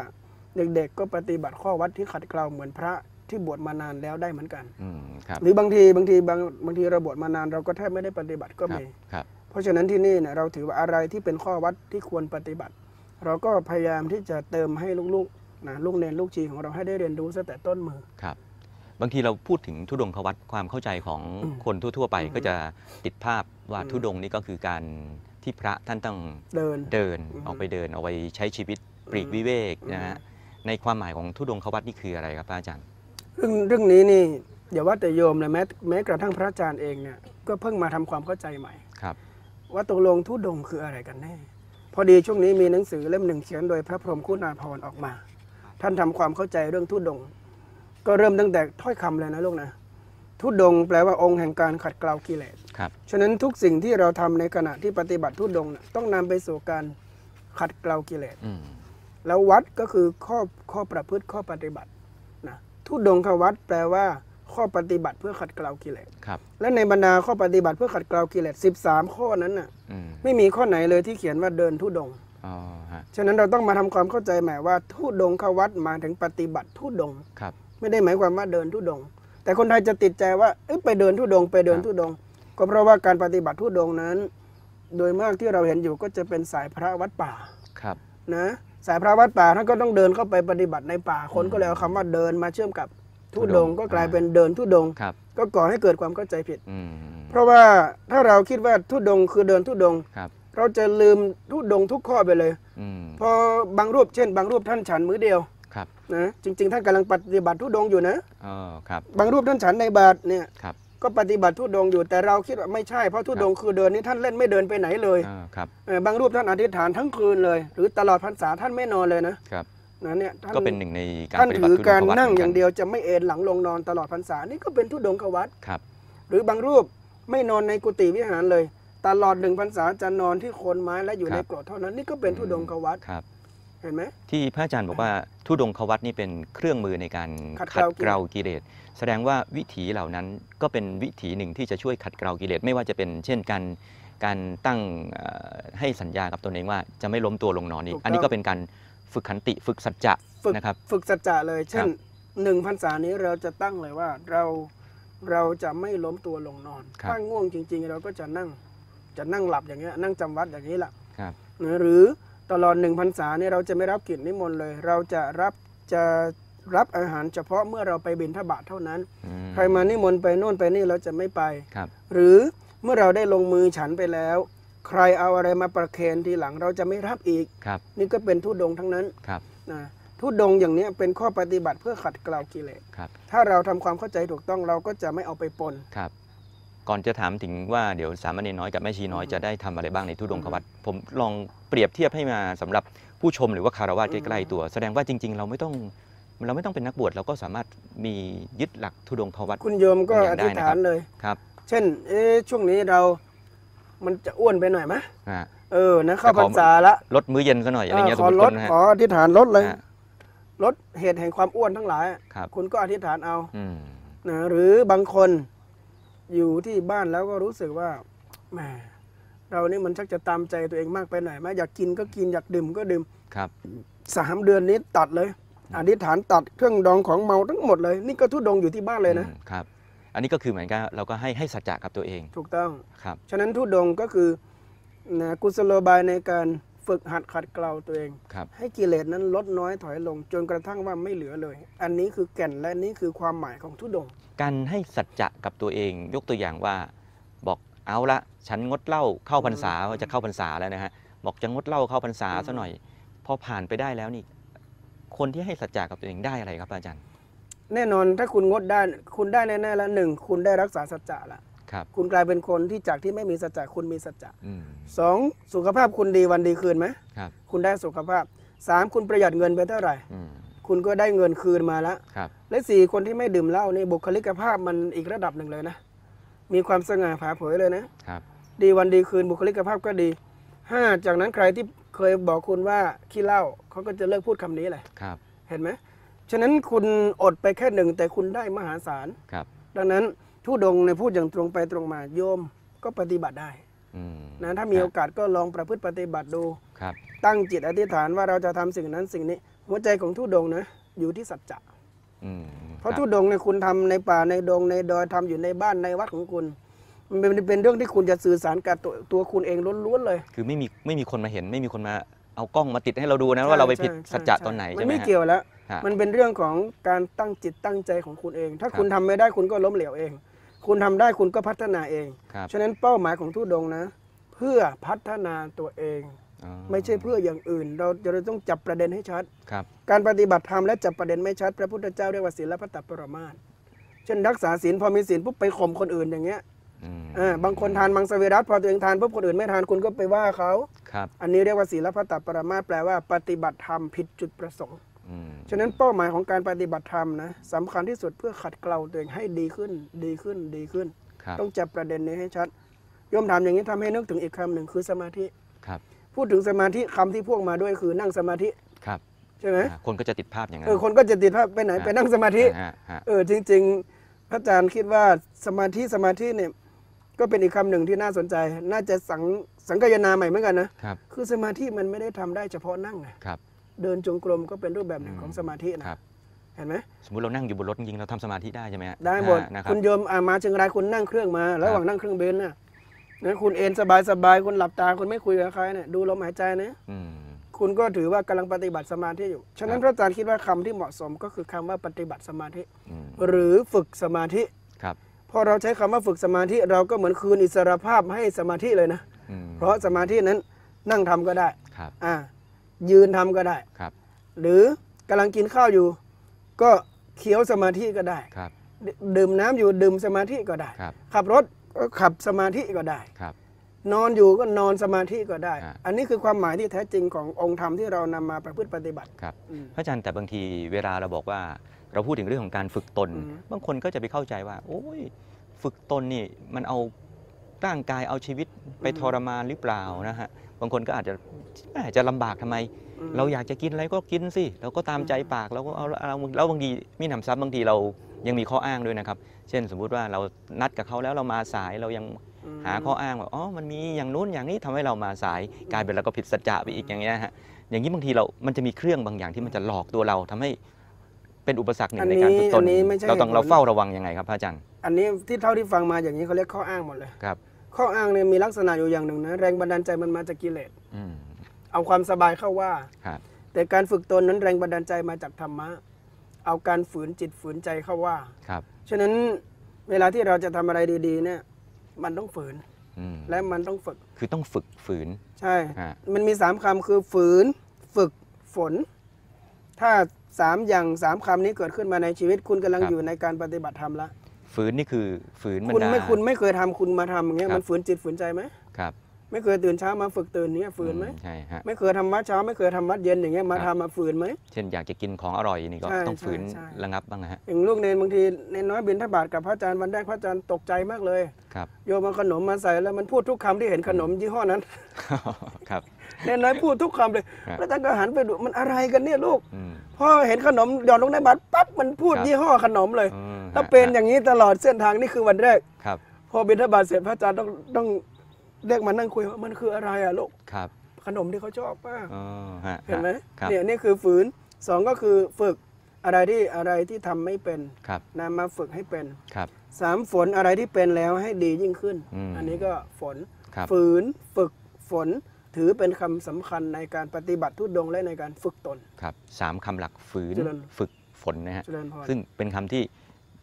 C: เด็กๆก็ปฏิบัติข้อวัดที่ขัดเกลาเหมือนพระที่บวชมานานแล้วได้เหมือนกัน
B: อืมครับ
C: หรือบางทีบางทีบางบางทีเราบวชมานานเราก็แทบไม่ได้ปฏิบัติก็
B: ครับ
C: มี
B: ครับ
C: เพราะฉะนั้นที่นี่เนี่ยเราถือว่าอะไรที่เป็นข้อวัดที่ควรปฏิบัติ เราก็พยายามที่จะเติมให้ลูกๆนะลูกเนรลูกชีของเราให้ได้เรียนรู้ตั้งแต่ต้นมือ
B: ครั บบางทีเราพูดถึงทุดงควัตความเข้าใจของ
C: อืม
B: คนทั่ว ๆ ไป
C: อืม
B: ก็จะติดภาพว่า
C: อืม
B: ทุดงนี่ก็คือการที่พระท่านต้อง
C: เดิน
B: เดิน
C: อืม
B: ออกไปเดินออกไปใช้ชีวิตปลีก
C: อืม
B: วิเวก
C: อืม
B: นะฮะในความหมายของทุดงควัตนี่คืออะไรครับพระอาจารย์
C: เรื่องเรื่องนี้นี่อย่าว่าแต่โยมเลยแม้แม้กระทั่งพระอาจารย์เองเนี่ยก็เพิ่งมาทำความเข้าใจใหม่
B: ครับ
C: ว่าตกลงทุดงค์คืออะไรกันแน่ พอดีช่วงนี้มีหนังสือเล่มหนึ่งเขียนโดยพระพรหมคุณาภรณ์ออกมา ท่านทำความเข้าใจเรื่องทุดงค์ ก็เริ่มตั้งแต่ถ้อยคำเลยนะลูกนะทุดงค์แปลว่าองค์แห่งการขัดเกลากิเลส
B: ครับ
C: ฉะนั้นทุกสิ่งที่เราทำในขณะที่ปฏิบัติทุดงค์น่ะต้องนำไปสู่การขัดเกลากิเลส
B: อืม
C: แล้ววัดก็คือข้อข้อประพฤติข้อปฏิบัตินะทุดงควัดแปลว่า ข้อปฏิบัติเพื่อขัดเกลากิเลส
B: ครับ
C: และในบรรดาข้อปฏิบัติเพื่อขัดเกลากิเลส13 ข้อนั้นน่ะ
B: อืม
C: ไม่มีข้อไหนเลยที่เขียนว่าเดินทุดงค์
B: อ๋อฮะ
C: ฉะนั้นเราต้องมาทำความเข้าใจใหม่ว่าทุดงควัดหมายถึงปฏิบัติทุดงค์
B: ครับ
C: ไม่ได้หมายความว่าเดินทุดงค์แต่คนไทยจะติดใจว่าเอ้ยไปเดินทุดงค์ไปเดิน
B: ครับ
C: ทุดงค์ก็เพราะว่าการปฏิบัติทุดงค์นั้น โดยมากที่เราเห็นอยู่ก็จะเป็นสายพระวัดป่า
B: ครับ
C: นะสายพระวัดป่าท่านก็ต้องเดินเข้าไปปฏิบัติในป่าคนก็เลยเอาคำว่าเดินมาเชื่อมกับทุดงค์ก็กลายเป็นเดินทุดงค์
B: ครับ
C: ก็ก่อให้เกิดความเข้าใจผิด
B: อืม
C: เพราะว่าถ้าเราคิดว่าทุดงค์คือเดินทุดงค์
B: ครับ
C: เราจะลืมทุดงค์ทุกข้อไปเลย
B: อืม
C: พอบางรูปเช่น บางรูปท่านฉันมื้อเดียว
B: ครับ
C: นะจริง ๆ ท่านกำลังปฏิบัติทุดงค์อยู่นะ
B: อ๋อครับ
C: บางรูปท่านฉันในบาตรเนี่ย
B: ครับ
C: ก็ปฏิบัติทุดงค์อยู่แต่เราคิดว่าไม่ใช่เพราะทุดงค์คือเดินนี่ท่านเล่นไม่เดินไปไหนเลย
B: อ่าครับ
C: เออบางรูปท่านอธิษฐานทั้งคืนเลย หรือตลอดพรรษาท่านไม่นอนเลยนะครับนะเนี่ยท่าน
B: ก็เป็นหนึ่งในการ
C: ท่าน
B: ปฏิ
C: ถื
B: บัติ
C: อ
B: ทุด
C: การ
B: งควัต
C: นั่ง
B: หมื
C: อย่าง
B: กั
C: เดียวจะไม่เอนหลังลงนอนตลอดพรรษานี่ก็เป็นทุดงควัต
B: ครับ
C: หรือบางรูปไม่นอนในกุฏิวิหารเลย ตลอดหนึ่งพรรษาจะนอนที่โคนไม้และอยู่
B: ครั
C: ใน
B: บ
C: กรดเท่านั้นนี่ก็เป็นทุดงควัต
B: ครับ
C: เห็นไหม
B: ที่พระอาจารย์บอกว่าทุดงควัตนี่เป็นเครื่องมือในการ
C: ขัด
B: ขัด
C: เกลากิเลส
B: เกลากิเลสแสดงว่าวิถีเหล่านั้นก็เป็นวิถีหนึ่งที่จะช่วยขัดเกลากิเลสไม่ว่าจะเป็นเช่นการการตั้งเอ่อให้สัญญากับตนเองว่าจะไม่ล้มตัวลงนอนอีก
C: ถูกต้อง
B: อันนี้ก็เป็นการฝึกขันติฝึกสัจจะ
C: ฝึก
B: นะครับ
C: ฝึกสัจจะเลยเช่น
B: ครับ
C: หนึ่งพรรษานี้เราจะตั้งเลยว่าเราเราจะไม่ล้มตัวลงนอน
B: ครับ
C: ถ้าง่วงจริง ๆ เราก็จะนั่งจะนั่งหลับอย่างเงี้ยนั่งจำวัดอย่างนี้แหละ
B: ครับ
C: นะหรือ ตลอดหนึ่งพรรษาเนี่ยเราจะไม่รับกิจนิมนต์เลย เราจะรับจะรับอาหารเฉพาะเมื่อเราไปบิณฑบาตเท่านั้น
B: อืม
C: ใครมานิมนต์ไปโน่นไปนี่เราจะไม่ไป
B: ครับ
C: หรือเมื่อเราได้ลงมือฉันไปแล้ว ใครเอาอะไรมาประเคนทีหลังเราจะไม่รับอีก
B: ครับ
C: นี่ก็เป็นทุดงค์ทั้งนั้น
B: ครับ
C: นะทุดงค์อย่างเนี้ยเป็นข้อปฏิบัติเพื่อขัดเกลากิเลส
B: ครับ
C: ถ้าเราทำความเข้าใจถูกต้องเราก็จะไม่เอาไปปน
B: ครับ ก่อนจะถามถึงว่าเดี๋ยวสามเณรน้อยกับแม่ชีน้อยจะได้ทำอะไรบ้างในทุดงควัตผมลองเปรียบเทียบให้มาสำหรับผู้ชมหรือว่าคารวะใกล้ๆตัว แสดงว่าจริง ๆ เราไม่ต้องเราไม่ต้องเป็นนักบวชเราก็สามารถมียึดหลักทุดงควัต
C: คุณโยมก็
B: อ
C: อย่าง
B: ได้
C: ธิษฐาน
B: นะครับ
C: เลย
B: ครับ
C: เช่นเอ๊ะช่วงนี้เรามันจะอ้วนไปหน่อยไหม
B: อ่า
C: เออนะเข้า
B: แต่ข
C: พ
B: อ
C: รรษาละ
B: ลดมื้อเย็นซะหน่อยอะไรเงี้ย
C: เออขอ
B: สมมุ
C: ล
B: ติ
C: ด
B: นะฮะ
C: ขออธิษฐานลดเลย
B: ฮะ
C: ลดเหตุแห่งความอ้วนทั้งหลาย
B: ครับ
C: คุณก็อธิษฐานเอา
B: อืม
C: นะหรือบางคน อยู่ที่บ้านแล้วก็รู้สึกว่าแหมเรานี่มันชักจะตามใจตัวเองมากไปหน่อยไหมอยากกินก็กินอยากดื่มก็ดื่ม
B: ครับ
C: สามเดือนนี้ตัดเลยอธิษฐานตัดเครื่องดองของเมาทั้งหมดเลย นี่ก็ทุดงอยู่ที่บ้านเลยนะ
B: อืมครับ อันนี้ก็คือเหมือนกันเราก็ให้ให้สัจจะกับตัวเอง
C: ถูกต้อง
B: ครับ
C: ฉะนั้นทุดงก็คือนะกุศโลบายในการ ฝึกหัดขัดเกลาตัวเอง
B: ครับ
C: ให้กิเลสนั้นลดน้อยถอยลง จนกระทั่งว่าไม่เหลือเลย อันนี้คือแก่นและนี่คือความหมายของทุดงค์
B: การให้สัจจะกับตัวเอง ยกตัวอย่างว่า บอกเอาละฉันงดเหล้าเข้าพรรษาว่าจะเข้าพรรษาแล้วนะฮะบอกจะงดเหล้าเข้าพรรษาซะหน่อย พอผ่านไปได้แล้วนี่ คนที่ให้สัจจะกับตัวเองได้อะไรครับอาจารย์
C: แน่นอนถ้าคุณงดได้คุณได้แน่ๆแล้วหนึ่งคุณได้รักษาสัจจะละ
B: ครับ
C: คุณกลายเป็นคนที่จากที่ไม่มีสัจจะคุณมีสัจจะ
B: อืม
C: สองสุขภาพคุณดีวันดีคืนไหม
B: ครับ
C: คุณได้สุขภาพสามคุณประหยัดเงินไปเท่าไหร่
B: อืม
C: คุณก็ได้เงินคืนมาแล้ว
B: ครับ
C: และสี่คนที่ไม่ดื่มเหล้านี่บุคลิกภาพมันอีกระดับหนึ่งเลยนะ มีความสง่าผ่าเผยเลยนะ
B: ครับ
C: ดีวันดีคืนบุคลิกภาพก็ดีห้าจากนั้นใครที่เคยบอกคุณว่าขี้เหล้าเขาก็จะเลิกพูดคำนี้เลย
B: ครับ
C: เห็นไหมฉะนั้นคุณอดไปแค่หนึ่งแต่คุณได้มหาศาล
B: ครับ
C: ดังนั้น ทุดงค์ในยพูดอย่างตรงไปตรงมาโยมก็ปฏิบัติได้
B: อืม
C: นะถ้ามีโอกาสก็ลองประพฤติปฏิบัติดู
B: ครับ
C: ตั้งจิตอธิษฐานว่าเราจะทำสิ่งนั้นสิ่งนี้ หัวใจของทุดงค์นะอยู่ที่สัจจะ
B: อืม
C: เพราะ
B: คบ
C: ทุดงค์เนี่ยคุณทำในป่าในดงในดอยทำอยู่ในบ้านในวัดของคุณมันเป็นเป็นเรื่องที่คุณจะสื่อสารกับตัวตัวคุณเองล้วนๆเลย
B: คือไม่มีไม่มีคนมาเห็น ไม่มีคนมาเอากล้องมาติดให้เราดูนะว่าเราไปผิด
C: ใช่
B: สัจจะ
C: ใช่
B: ตอนไหน
C: มั
B: ใช่
C: น
B: ไหม
C: ไม่
B: ฮะ
C: เกี่ยวแล้ว
B: ฮะ
C: มันเป็นเรื่องของการตั้งจิตตั้งใจของคุณเอง ถ้า
B: ครับ
C: คุณทำไม่ได้คุณก็ล้มเหลวเอง คุณทำได้คุณก็พัฒนาเอง
B: ครับ
C: ฉะนั้นเป้าหมายของทุดงค์นะ เพื่อพัฒนาตัวเอง
B: อ๋อ
C: ไม่ใช่เพื่ออย่างอื่น เราจะต้องจับประเด็นให้ชัด
B: ครับ
C: การปฏิบัติธรรมและจับประเด็นไม่ชัด พระพุทธเจ้าเรียกว่าศีลพัตตปรมาสเช่นรักษาศีลพอมีศีลปุ๊บไปข่มคนอื่นอย่างเงี้ย
B: อืม
C: อ่าบางคนทานมังสวิรัตพอตัวเองทานปุ๊บคนอื่นไม่ทานคุณก็ไปว่าเขา
B: ครับ
C: อันนี้เรียกว่าศีลพัตตปรมาสแปลว่าปฏิบัติธรรมผิดจุดประสงค์
B: อืม
C: ฉะนั้นเป้าหมายของการปฏิบัติธรรมนะสำคัญที่สุดเพื่อขัดเกลาตัวเองให้ดีขึ้น ดีขึ้นดีขึ้น
B: ครับ
C: ต้องจับประเด็นนี้ให้ชัดโยมถามอย่างนี้ทำให้นึกถึงอีกคำหนึ่งคือสมาธิ
B: ครับ
C: พูดถึงสมาธิคำที่พ่วงมาด้วยคือนั่งสมาธิ
B: ครับ
C: ใช่ไหม
B: อ่าคนก็จะติดภาพอย่างนั้
C: เอนอคนก็จะติดภาพไปไหน
B: ฮะ
C: ไปนั่งสมาธิ
B: ฮะฮะ
C: เออจริง ๆ พระอาจารย์คิดว่าสมาธิสมาธิเนี่ยก็เป็นอีกคำหนึ่งที่น่าสนใจ น่าจะสังสังกายนาใหม่เหมือนกันนะครับคือสมาธิมันไม่ได้ทำได้เฉพาะนั่งไง
B: ครับ
C: เดินจงกรมก็เป็นรูปแบบหนึ่ง
B: อืม
C: ของสมาธินะครับเห็นไหม
B: สมมติเรานั่งอยู่บนรถจริงๆเราทำสมาธิได้ใช่ไหมฮะ
C: ได้หมด
B: อ่านะครั
C: คุ
B: บ
C: ณโยมอ่ามาเชียงรายคุณนั่งเครื่องมา ระหว่าง
B: ครับ
C: นั่งเครื่องบินน่ะนะคุณเอนสบายสบายๆคุณหลับตาคุณไม่คุยกับใครเนี่ยดูลมหายใจนะ
B: อืม
C: คุณก็ถือว่ากำลังปฏิบัติสมาธิอยู่ ฉะนั้
B: คนรับ
C: พระอาจารย์คิดว่าคำที่เหมาะสมก็คือคำว่าปฏิบัติสมาธิ
B: อืม
C: หรือฝึกสมาธิ
B: ครับ
C: พอเราใช้คำว่าฝึกสมาธิเราก็เหมือนคืนอิสรภาพให้สมาธิเลยนะ
B: อืม
C: เพราะสมาธินั้นนั่งทำก็ได้
B: ครับ
C: อ่า ยืนทำก็ได้
B: ครับ
C: หรือกำลังกินข้าวอยู่ ก็เคี้ยวสมาธิก็ได้
B: ครับ
C: ดดื่มน้ำอยู่ดื่มสมาธิก็ได้
B: ครับ
C: ขับรถก็ขับสมาธิก็ได้
B: ครับ
C: นอนอยู่ก็นอนสมาธิก็ได้
B: อ่า
C: อันนี้คือความหมายที่แท้จริงขององค์ธรรมที่เรานำมาประพฤติปฏิบัติ
B: ครับ
C: อืม
B: พระอาจารย์แต่บางทีเวลาเราบอกว่า เราพูดถึงเรื่องของการฝึกตน
C: อืม
B: บางคนก็จะไปเข้าใจว่า โอ้ยฝึกตนนี่มันเอาร่างกายเอาชีวิตไปทรมานหรือเปล่านะฮะ บางคนก็อาจจะแหม่จะลำบากทำไม
C: อืม
B: เราอยากจะกินอะไรก็กินสิเราก็ตามใจปากเราก็เอาเอาแล้วบางทีมีหนำซ้ำบางทีเรายังมีข้ออ้างด้วยนะครับ เช่นสมมุติว่าเรานัดกับเขาแล้วเรามาสายเรายัง
C: ม
B: หาข้ออ้างว่าอ๋อมันมีอย่างนู้นอย่างนี้ทำให้เรามาสายกลายเป็นเราก็ผิดสัจจะไปอีกอย่างเงี้ยฮะอย่างนี้บางทีเรา มันจะมีเครื่องบางอย่างที่มันจะหลอกตัวเราทำให้เป็นอุปสรรคหนึ่งในการฝึกตน
C: อันนี้ไม่ใช่
B: เราต้อง
C: เหตุผล
B: เราเฝ้าระวังยังไงครับพระอาจารย์
C: อันนี้ที่เท่าที่ฟังมาอย่างนี้เขาเรียกข้ออ้างหมดเลย
B: ครับ
C: ข้ออ้างเนี่ยมีลักษณะอยู่อย่างหนึ่งนะแรงบันดาลใจมันมาจากกิเลส
B: อืม
C: เอาความสบายเข้าว่า
B: ครับ
C: แต่การฝึกตนนั้นแรงบันดาลใจมาจากธรรมะ เอาการฝืนจิตฝืนใจเข้าว่า
B: ครับ
C: ฉะนั้นเวลาที่เราจะทำอะไรดี ๆ เนี่ย มันต้องฝืน
B: อืม
C: และมันต้องฝึก
B: คือต้องฝึกฝืน
C: ใช่
B: ฮะ
C: มันมีสามคำคือฝืน ฝึกฝน ถ้าสามอย่างสามคำนี้เกิดขึ้นมาในชีวิตคุณกำลังอยู่ในการปฏิบัติธรรมละ
B: ฝืนนี่คือฝืนบร
C: คุณ
B: รดา
C: ไม่คุณไม่เคยทำคุณมาทำอย่างเงี้ย
B: ครับ
C: มันฝืนจิตฝืนใจไหม
B: ครับ
C: ไม่เคยตื่นเช้ามาฝึกตื่นเนี้ยฝืนไหม
B: อืใช่ฮะ
C: ไม่เคยทำวัดเช้า ไม่เคยทำวัดเย็นอย่างเงี้ยมา
B: ครั
C: ทำ
B: บ
C: มาฝืนไหม
B: เช่นอยากจะกินของอร่อยนี่ก็
C: ใช่
B: ต้องฝืน
C: ใช่ใช่
B: ระงับบ้างนะฮะ
C: อย่างลูกเนนบางทีเนนน้อยบินทบาทกับพระอาจารย์วันแรกพระอาจารย์ตกใจมากเลย
B: ครับ
C: โยมเอาขนมมาใส่แล้วมันพูดทุกคำที่เห็นขนมยี่ห้อนั้น
B: ครับ
C: เนนน้อยพูดทุกคำเลย
B: ครับ
C: พระอาจารย์ก็หันไปดูมันอะไรกันเนี่ยลูก
B: อืม
C: พอเห็นขนมหย่อนลงในบาตรปั๊บมันพูด
B: ครับ
C: ยี่ห้อขนมเลย
B: อืม
C: ถ้าเป็น
B: ฮะ
C: อย่างนี้ตลอดเส้นทางนี่คือวันแรก
B: ครับ
C: พอบิณฑบาตเสร็จพระอาจารย์ต้องต้องเรียกมานั่งคุยว่ามันคืออะไรอะลูก
B: ครับ
C: ขนมที่เขาชอบป้า
B: อ๋อฮะ
C: เห็นไหม
B: ครับ
C: เนี่ยนี่คือฝืนสองก็คือฝึกอะไรที่อะไรที่ทำไม่เป็น
B: ครับ
C: นำมาฝึกให้เป็น
B: ครับ
C: สามฝนอะไรที่เป็นแล้วให้ดียิ่งขึ้น
B: อืม
C: อันนี้ก็ฝน
B: ครับ
C: ฝืนฝึกฝนถือเป็นคำสำคัญในการปฏิบัติทุดงค์และในการฝึกตน
B: ครับสามคำหลักฝืน
C: เจริญ
B: ฝึกฝนนะฮะ
C: เจริญพร
B: ซึ่งเป็นคำที่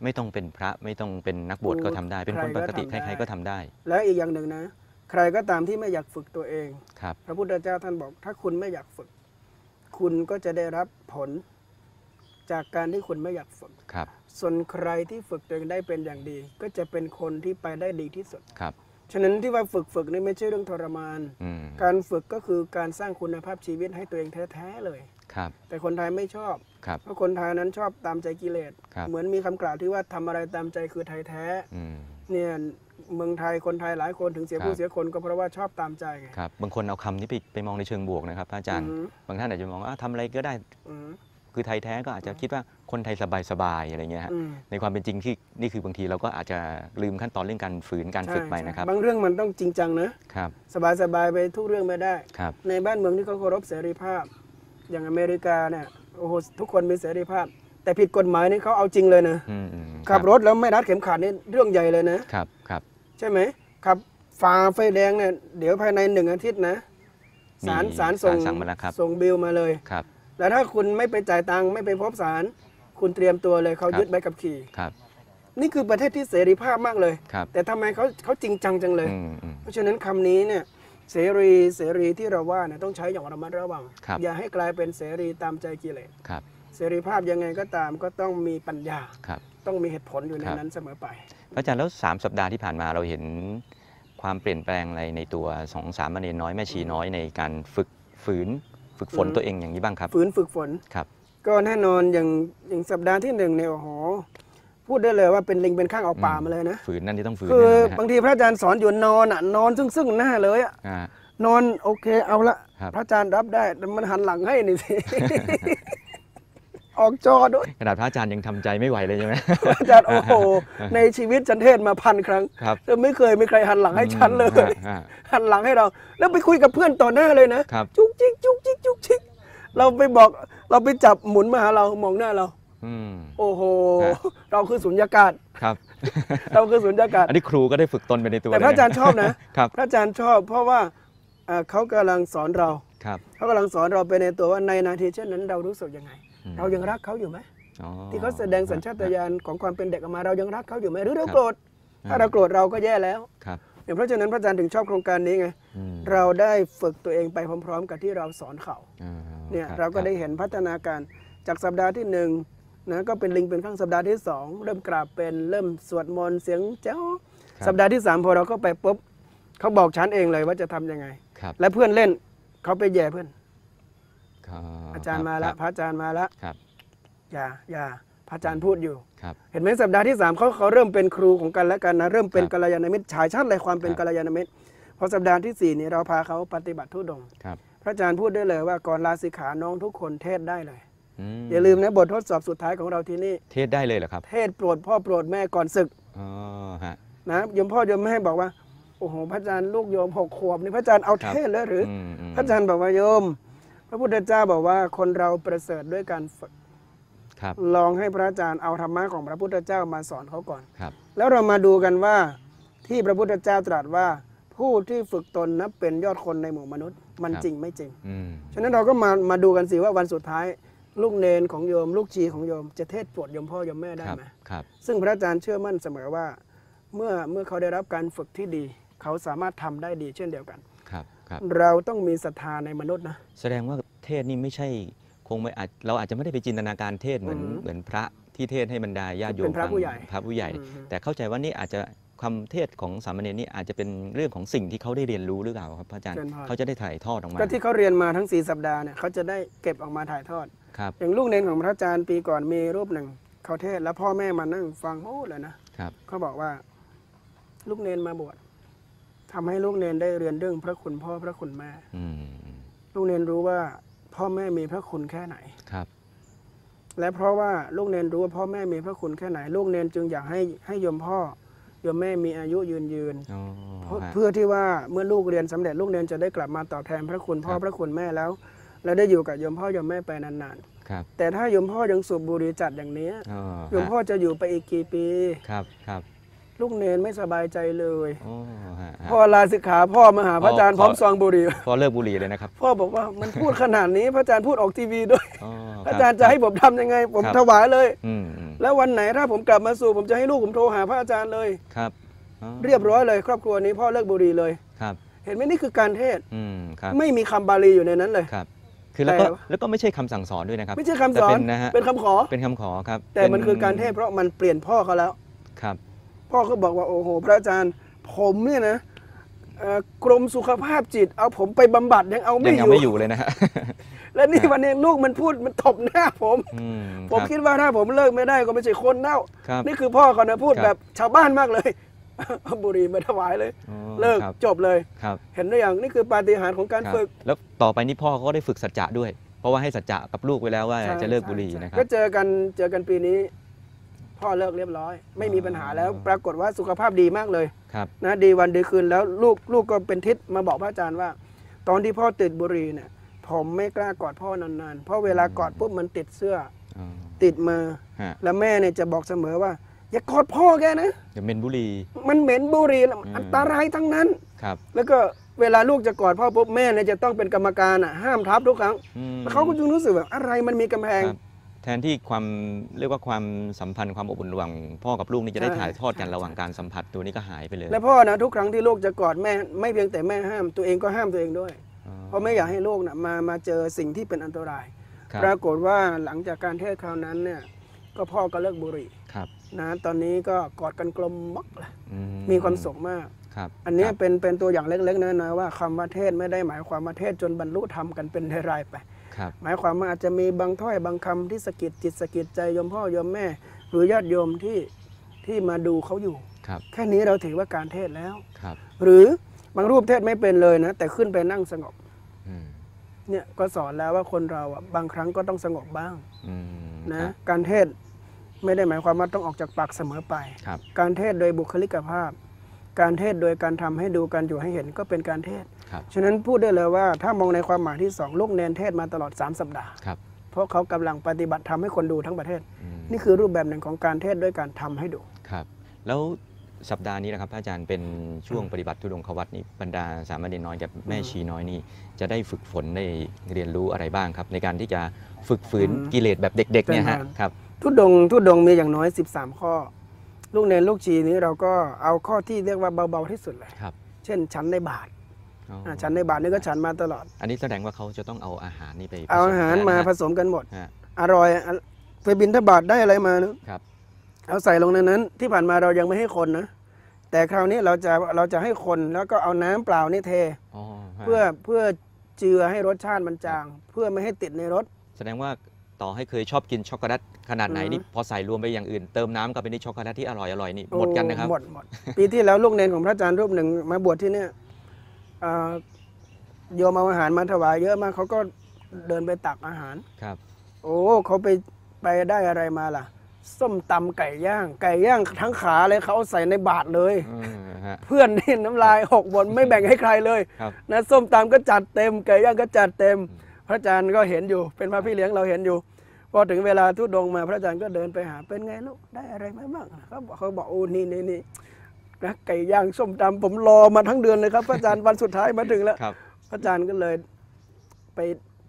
B: ไม่ต้องเป็นพระไม่ต้องเป็นนักบวชก็ทำได้ เป็นคนปกติ
C: ใครก็ทำได้
B: ใครๆก็ทำได้
C: และอีกอย่างหนึ่งนะ ใครก็ตามที่ไม่อยากฝึกตัวเอง
B: ครับ
C: พระพุทธเจ้าท่านบอก ถ้าคุณไม่อยากฝึก คุณก็จะได้รับผลจากการที่คุณไม่อยากฝึก
B: ครับ
C: ส่วนใครที่ฝึกตัวเองได้เป็นอย่างดี ก็จะเป็นคนที่ไปได้ดีที่สุด
B: ครับ
C: ฉะนั้นที่ว่าฝึกฝึกนี่ไม่ใช่เรื่องทรมาน
B: อืม
C: การฝึกก็คือการสร้างคุณภาพชีวิตให้ตัวเองแท้ๆเลย
B: ครับ
C: แต่คนไทยไม่ชอบ
B: ครับ
C: เพราะคนไทยนั้นชอบตามใจกิเลส
B: ครับ
C: เหมือนมีคำกล่าวที่ว่าทำอะไรตามใจคือไทยแท้
B: อืม
C: เนี่ยเมืองไทยคนไทยหลายคนถึงเสียผู้
B: ครับ
C: เสียคนก็เพราะว่าชอบตามใจไง
B: ครับบางคนเอาคำนี้ไปไปมองในเชิงบวกนะครับพระอาจารย์
C: อือฮึ
B: บางท่านอาจจะมองว่าอ้าวทำอะไรก็ได้
C: อืม
B: คือไทยแท้ก็อาจจะคิดว่าคนไทยสบายๆอะไรเงี้ยฮะ
C: อืม
B: ในความเป็นจริงที่นี่คือบางทีเราก็อาจจะลืมขั้นตอนเรื่องการฝืนการฝึกไปนะครับ
C: บางเรื่องมันต้องจริงจังนะครับสบายๆไปทุกเรื่องไม่ได้
B: ครับ
C: ในบ้านเมืองที่เขาเคารพเสรีภาพ อย่างอเมริกาเนี่ย โอ้โหทุกคนมีเสรีภาพ แต่ผิดกฎหมายนี่เขาเอาจริงเลยนะ
B: อืมอืม
C: ขับรถแล้วไม่รัดเข็มขัดนี่เรื่องใหญ่เลยนะ
B: ครับครับ
C: ใช่ไหมขับฝ่าไฟแดงเนี่ยเดี๋ยวภายในหนึ่งอาทิตย์นะศาล
B: มี
C: ศาลส่ง
B: ศาลสั่งมาแล้วครับ
C: ส่งบิลมาเลย
B: ครับ
C: แล้วถ้าคุณไม่ไปจ่ายตังค์ไม่ไปพบศาลคุณเตรียมตัวเลยเขา
B: ครับ
C: ยึดใบขับขี่
B: ครับ
C: นี่คือประเทศที่เสรีภาพมากเลย
B: ครับ
C: แต่ทำไมเขาเขาจริงจังจังเลย
B: อืมอืม
C: เพราะฉะนั้นคำนี้เนี่ย เสรีเสรีที่เราว่าเนี่ยต้องใช้อย่างระมัดระวัง
B: ครับ
C: อย่าให้กลายเป็นเสรีตามใจกิเลส
B: ครับ
C: เสรีภาพยังไงก็ตามก็ต้องมีปัญญา
B: ครับ
C: ต้องมีเหตุผลอยู่ใน
B: ครับ
C: นั้นเสมอไป
B: พระอาจารย์แล้วสามสัปดาห์ที่ผ่านมาเราเห็นควความเปลี่ยนแปลงอะไรในตัวสองสามเณรน้อยแม่ชีน้อยในการฝึกฝืนฝึกฝน
C: อืม
B: ตัวเองอย่างนี้บ้างครับ
C: ฝืนฝึกฝน
B: ครับ
C: ก็แน่นอนอย่างอย่างสัปดาห์ที่หนึ่งเนี่ยโอ้โห พูดได้เลยว่าเป็นลิงเป็นข้างเอาป่ามาเลยนะ
B: ฝืนนั่นที่ต้องฝืน
C: คือ
B: แน่นอนนะ
C: บางทีพระอาจารย์สอนอยู่นอนอะนอนซึ่งซึ่งหน้าเลยอะ
B: อ่า
C: นอนโอเคเอาละ
B: ครับ
C: พระอาจารย์รับได้แต่มันหันหลังให้นี่สิออกจอด้วย
B: ขนาดพระอาจารย์ยังทำใจไม่ไหวเลยใช่ไหม
C: พระอาจารย์โอ้โหในชีวิตฉันเทศมาพันครั้ง
B: ครับ
C: แต่ไม่เคยมีใครหันหลังให้ฉันเลย
B: อืมฮะ
C: หันหลังให้เรา แล้วไปคุยกับเพื่อนต่อหน้าเลยนะครับจุกจิกจุกจิกจุกจิกเราไปบอกเราไปจับหมุนมาหาเรามองหน้าเรา
B: อืม
C: โอ้โห
B: ฮะ
C: เราคือสุญญากาศ
B: ครับ
C: เราคือสุญญากาศ
B: อันนี้ครูก็ได้ฝึกตนไปในตัว
C: แต่พระอาจารย์
B: เลยน
C: ชอบนะ
B: ครับ
C: พระอาจารย์ชอบ เพราะว่าเอ่อเขากำลังสอนเรา
B: ครับ
C: เขากำลังสอนเราไปในตัวว่าในนาทีเช่นนั้นเรารู้สึกยังไง
B: อืม
C: เรายังรักเขาอยู่ไหม
B: อ๋อ
C: ที่เขาแสดงสัญชาตญาณของความเป็นเด็กออกมาเรายังรักเขาอยู่ไหมหรือเรา
B: ครับ
C: โกรธถ้าเราโกรธเราก็แย่แล้ว
B: ครับ
C: เนี่ยเพราะฉะนั้นพระอาจารย์ถึงชอบโครงการนี้ไง
B: อืม
C: เราได้ฝึกตัวเองไปพร้อม ๆ กับที่เราสอนเขา
B: อ่า
C: เนี่ย
B: คบ
C: เราก็ได้
B: คบ
C: เห็นพัฒนาการจากสัปดาห์ที่หนึ่ง นะก็เป็นลิงเป็นข้างสัปดาห์ที่สองเริ่มกราบเป็นเริ่มสวดมนต์เสียงเจ้า
B: ครับ
C: สัปดาห์ที่สามพอเราเข้าไปปุ๊บเขาบอกฉันเองเลยว่าจะทำยังไง
B: ครับ
C: และเพื่อนเล่นเขาไปแย่เพื่อน
B: ครับ
C: อาจารย์มาแล้ว
B: ค
C: พระอาจารย์มาแล้ว
B: ครับ
C: อย่าอย่าพระอาจารย์พูดอยู่
B: ครับ
C: เห็นไหมสัปดาห์ที่สามเขาเขาเริ่มเป็นครูของกันและกันนะเริ่มเป็น
B: ครับ
C: กัลยาณมิตรฉายชัดเลยความเป็น
B: ครับ
C: กัลยาณมิตรพอสัปดาห์ที่สี่นี่เราพาเขาปฏิบัติทุดงค์
B: ครับ
C: พระอาจารย์พูดได้เลยว่าก่อนลาสิกขาน้องทุกคนเทศได้เลย
B: ม
C: อย่าลืมนะบททดสอบสุดท้ายของเราที่นี่
B: เทศได้เลยเหรอครับ
C: เทศโปรดพ่อโปรดแม่ก่อนศึก
B: อ๋อฮะ
C: นะโยมพ่อโยมแม่บอกว่าโอ้โหพระอาจารย์ลูกโยมหกขวบนี่พระอาจารย์เอา
B: ครับ
C: เทศเลยหรืออ
B: มม
C: พระอาจารย์บอกว่าโยม พระพุทธเจ้าบอกว่าคนเราประเสริฐด้วยการฝึก
B: ครับ
C: ลองให้พระอาจารย์เอาธรรมะของพระพุทธเจ้ามาสอนเขาก่อน
B: ครับ
C: แล้วเรามาดูกันว่าที่พระพุทธเจ้าตรัสว่าผู้ที่ฝึกตนนับเป็นยอดคนในหมู่มนุษย์ มัน
B: ครับ
C: จริงไม่จริง
B: อืม
C: ฉะนั้นเราก็มามาดูกันสิว่าวันสุดท้าย ลูกเนนของโยม ลูกชีของโยม จะเทศโปรดโยมพ่อโยมแม่ได้
B: ครับ
C: ไหม
B: ครับ
C: ซึ่งพระอาจารย์เชื่อมั่นเสมอว่า เมื่อเมื่อเขาได้รับการฝึกที่ดี เขาสามารถทำได้ดีเช่นเดียวกัน
B: ครับครับ
C: เราต้องมีศรัทธาในมนุษย์นะ
B: แสดงว่าเทศนี่ไม่ใช่คงไม่อาจเราอาจจะไม่ได้ไปจินตนาการเทศเหมือน
C: อือหือ
B: เหมือนพระที่เทศให้บรรดาญาติโย
C: เป็
B: ม
C: นพระ
B: ฟัง
C: ผู้ใหญ่
B: พระผู้ใหญ่
C: อือหือ
B: แต่เข้าใจว่านี่อาจจะความเทศของสามเณรนี่อาจจะเป็นเรื่องของสิ่งที่เขาได้เรียนรู้หรือเปล่าครับพระอาจารย์
C: เชิญพร
B: เขาจะได้ถ่ายทอดออกมา
C: ก็ที่เขาเรียนมาทั้ง 4 สัปดาห์เนี่ยเขาจะได้เก็บออกมาถ่ายทอด
B: ครับ
C: อย่างลูกเนนของพระอาจารย์ปีก่อนมีรูปหนึ่งเขาเทศแล้วพ่อแม่มานั่งฟังโอ้เลยนะครับเขาบอกว่า ลูกเนนมาบวชทำให้ลูกเนนได้เรียนเรื่องพระคุณพ่อพระคุณแม่
B: อืม
C: ลูกเนนรู้ว่าพ่อแม่มีพระคุณแค่ไหน
B: ครับ
C: และเพราะว่าลูกเนนรู้ว่าพ่อแม่มีพระคุณแค่ไหน ลูกเนนจึงอยากให้ให้โยมพ่อโยมแม่มีอายุยืนยืน
B: อ๋อ
C: เพื่อ
B: ฮะ
C: เพื่อที่ว่าเมื่อลูกเรียนสำเร็จลูกเนนจะได้กลับมาตอบแทนพระคุณพ่อ
B: ครับ
C: พระคุณแม่แล้ว และได้อยู่กับโยมพ่อโยมแม่ไปนาน
B: ครับ
C: ๆ แต่ถ้าโยมพ่อยังสูบบุหรี่จัดอย่างเนี้ย
B: อ๋อ
C: โยมพ่อจะอยู่ไปอีกกี่ปี
B: ครับครับ
C: ลูกเนนไม่สบายใจเลย
B: อ๋อฮะฮะ
C: พ่อลาสิกขาพ่อมาหาพระอาจารย์
B: อ๋อ
C: พร้อมซองบุหรี่
B: พอเลิกบุหรี่เลยนะครับ
C: พ่อบอกว่ามันพูดขนาดนี้ พระอาจารย์พูดออกทีวีด้วย
B: อ๋อ
C: พระอาจารย์จะให้ผมทำยังไง ผม
B: ครับ
C: ถวายเลย
B: อืมอืม
C: แล้ววันไหนถ้าผมกลับมาสู่ ผมจะให้ลูกผมโทรหาพระอาจารย์เลย
B: ครับอ๋อ
C: เรียบร้อยเลย ครอบครัวนี้พ่อเลิกบุหรี่เลย
B: ครับ
C: เห็นไหมนี่คือการเทศน์
B: อืมครับ
C: ไม่มีคำบาลีอยู่ในนั้นเลย
B: ครับ คือแล้วก็
C: แต่ว่า
B: แล้วก็ไม่ใช่คำสั่งสอนด้วยนะครับ
C: ไม่ใช่คำสอน
B: แต่เป็นนะฮะ
C: เป็นคำขอ
B: เป็นคำขอครับ
C: แต่มันคือการเทศน์เพราะมันเปลี่ยนพ่อเขาแล้ว
B: ครับ
C: พ่อเขาบอกว่าโอ้โห พระอาจารย์ผมเนี่ยนะเอ่อกรมสุขภาพจิต เอาผมไปบำบัดยังเอาไม่
B: ยัง
C: อ
B: ยัง
C: ยู่
B: ไม่อยู่เลยนะฮะ
C: และนี่วันนี้ลูกมันพูดมันตบหน้าผม
B: อืม
C: ผม
B: รับ
C: คิดว่าถ้าผมเลิกไม่ได้ก็ไม่ใช่คนเน่า
B: ครับ
C: นี่คือพ่อเขานะพูด
B: ครับ
C: แบบชาวบ้านมากเลยเอา บุหรี่มาถวายเลย
B: อ๋อ
C: เลิก
B: ครับ
C: จบเลย
B: ครับ
C: เห็นหรือยังนี่คือปาฏิหาริย์ของการ
B: ครับ
C: ฝึก
B: แล้วต่อไปนี้พ่อเขาก็ได้ฝึกสัจจะด้วย เพราะว่าให้สัจจะกับลูกไว้แล้วว่า
C: ใช่
B: จะเลิกบุหรี่
C: ใช่
B: นะครับ
C: ก็เจอกันเจอกันปีนี้ พ่อเลิกเรียบร้อย ไม่มีปัญหาแล้ว
B: อ๋อ
C: ปรากฏว่าสุขภาพดีมากเลย
B: ครับ
C: นะดีวันดีคืนแล้วลูกลูกก็เป็นทิศมาบอกพระอาจารย์ว่า ตอนที่พ่อติดบุหรี่เนี่ย ผมไม่กล้ากอดพ่อนานๆเพราะเวลากอดปุ๊บมันติดเสื้อ
B: อ๋อ
C: ติดมือ
B: ฮะ
C: แล้วแม่เนี่ยจะบอกเสมอว่า อย่ากอดพ่อแกนะ
B: เดี๋ยวเมนบุหรี่
C: มันเหม็นบุหรี่แล้ว
B: อืม
C: อันตรายทั้งนั้น
B: ครับ
C: แล้วก็เวลาลูกจะกอดพ่อปุ๊บแม่เนี่ยจะต้องเป็นกรรมการอะห้ามทับทุกครั้ง
B: อืม
C: แล้วเขาก็จึงรู้สึกแบบอะไรมันมีกำแพง
B: ครับแทนที่ความเรียกว่าความสัมพันธ์ความอบอุ่นระหว่างพ่อกับลูกนี่จะได้
C: ใช่
B: ถ่ายทอดกัน
C: ใช่
B: ระหว่างการสัมผัสตัวนี้ก็หายไปเลย
C: และพ่อนะทุกครั้งที่ลูกจะกอดแม่ไม่เพียงแต่แม่ห้ามตัวเองก็ห้ามตัวเองด้วย
B: อ๋อ
C: เพราะไม่อยากให้ลูกนะมามาเจอสิ่งที่เป็นอันตราย
B: ครับ
C: ปรากฏว่าหลังจากการเทศน์คราวนั้นเนี่ยก็พ่อก็เลิกบุหรี่
B: ครับ
C: นะตอนนี้ก็กอดกันกลมมักเลย
B: อื
C: มีความสุขมาก
B: ครับ
C: อันเนี้ย
B: ครับ
C: เป็นเป็นตัวอย่างเล็กๆน้อยๆว่าคำว่าเทศไม่ได้หมายความว่าเทศจนบรรลุธรรมกันเป็นรายๆไป
B: ครับ
C: หมายความว่าอาจจะมีบางถ้อยบางคำที่สะกิดจิตสะกิดใจโยมพ่อโยมแม่ หรือญาติโยมที่ที่มาดูเขาอยู่
B: ครับ
C: แค่นี้เราถือว่าการเทศแล้ว
B: ครับ
C: หรือบางรูปเทศไม่เป็นเลยนะ แต่ขึ้นไปนั่งสงบ
B: อืม
C: เนี่ยก็สอนแล้วว่าคนเราอะบางครั้งก็ต้องสงบบ้าง
B: อืม
C: นะครับการเทศ ไม่ได้หมายความว่าต้องออกจากปากเสมอไป
B: ครับ
C: การเทศโดยบุคลิกภาพ การเทศโดยการทำให้ดูการอยู่ให้เห็นก็เป็นการเทศ
B: ครับ
C: ฉะนั้นพูดได้เลยว่าถ้ามองในความหมายที่สองลูกเนนเทศมาตลอด 3 สัปดาห์
B: ครับ
C: เพราะเขากำลังปฏิบัติทำให้คนดูทั้งประเทศ
B: อืม
C: นี่คือรูปแบบหนึ่งของการเทศด้วยการทำให้ดู
B: ครับ แล้วสัปดาห์นี้นะครับพระอาจารย์เป็นช่วงปฏิบัติทุดงควัตนี่บรรดาสามเณรน้อยกับแม่ชีน้อยนี่จะได้ฝึกฝนได้เรียนรู้อะไรบ้างครับ ในการที่จะฝึกฝืน
C: อืม
B: กิเลสแบบเด็กๆเนี่ยฮะ
C: เป็นทาง
B: ครับ
C: ทุดงค์ทุดงค์มีอย่างน้อย 13 ข้อ ลูกเนนลูกชีนี้เราก็เอาข้อที่เรียกว่าเบาๆที่สุดเลย
B: ครับ
C: เช่นฉันในบาท
B: อ๋ออ
C: อ่าฉันในบาทนี่ก็ฉันมาตลอด
B: อันนี้แสดงว่าเขาจะต้องเอาอาหารนี่ไปผสม
C: เอาอาหาร
B: กันนะ
C: มา
B: ฮะ
C: ผสมกันหมด
B: ฮะ
C: อร่อยอะไปบินทบาทได้อะไรมานะครับ เอาใส่ลงในนั้น ที่ผ่านมาเรายังไม่ให้คนนะ แต่คราวนี้เราจะเราจะให้คนแล้วก็เอาน้ำเปล่านี่เท
B: อ๋อฮะ
C: เพื่อเพื่อเจือให้รสชาติมันจาง เพื่อไม่ให้ติดในรส
B: แสดงว่า ต่อให้เคยชอบกินช็อกโกแลตขนาดไหน
C: อือฮึ
B: นี่พอใส่รวมไปอย่างอื่น เติมน้ำกับไปในช็อกโกแลตที่อร่อยอร่อยนี่หมดกันนะครับ
C: หมดหมดปีที่แล้วลูกเณรของพระอาจารย์รูปหนึ่งมาบวชที่เนี่ยอ่าโยมเอาอาหารมาถวายเยอะมากเขาก็เดินไปตักอาหาร
B: ครับ
C: โอ้เขาไปไปได้อะไรมาล่ะ ส้มตำไก่ย่าง ไก่ย่างทั้งขาเลยเขาเอาใส่ในบาทเลย
B: อืมฮะ
C: เพื่อนนี่น้ำลายหกบนไม่แบ่งให้ใครเลย
B: ครับ
C: นะส้มตำก็จัดเต็มไก่ย่างก็จัดเต็ม พระอาจารย์ก็เห็นอยู่ เป็นพระพี่เลี้ยงเราเห็นอยู่พอถึงเวลาทุดงค์มาพระอาจารย์ก็เดินไปหาเป็นไงลูกได้อะไรไหมบ้างเขาบอกเขาบอกโอ้นี่นี่นี่นะไก่ย่างส้มตำผมรอมาทั้งเดือนเลยครับพระอาจารย์วันสุดท้ายมาถึงแล้ว
B: ครับ
C: พระอาจารย์ก็เลยไป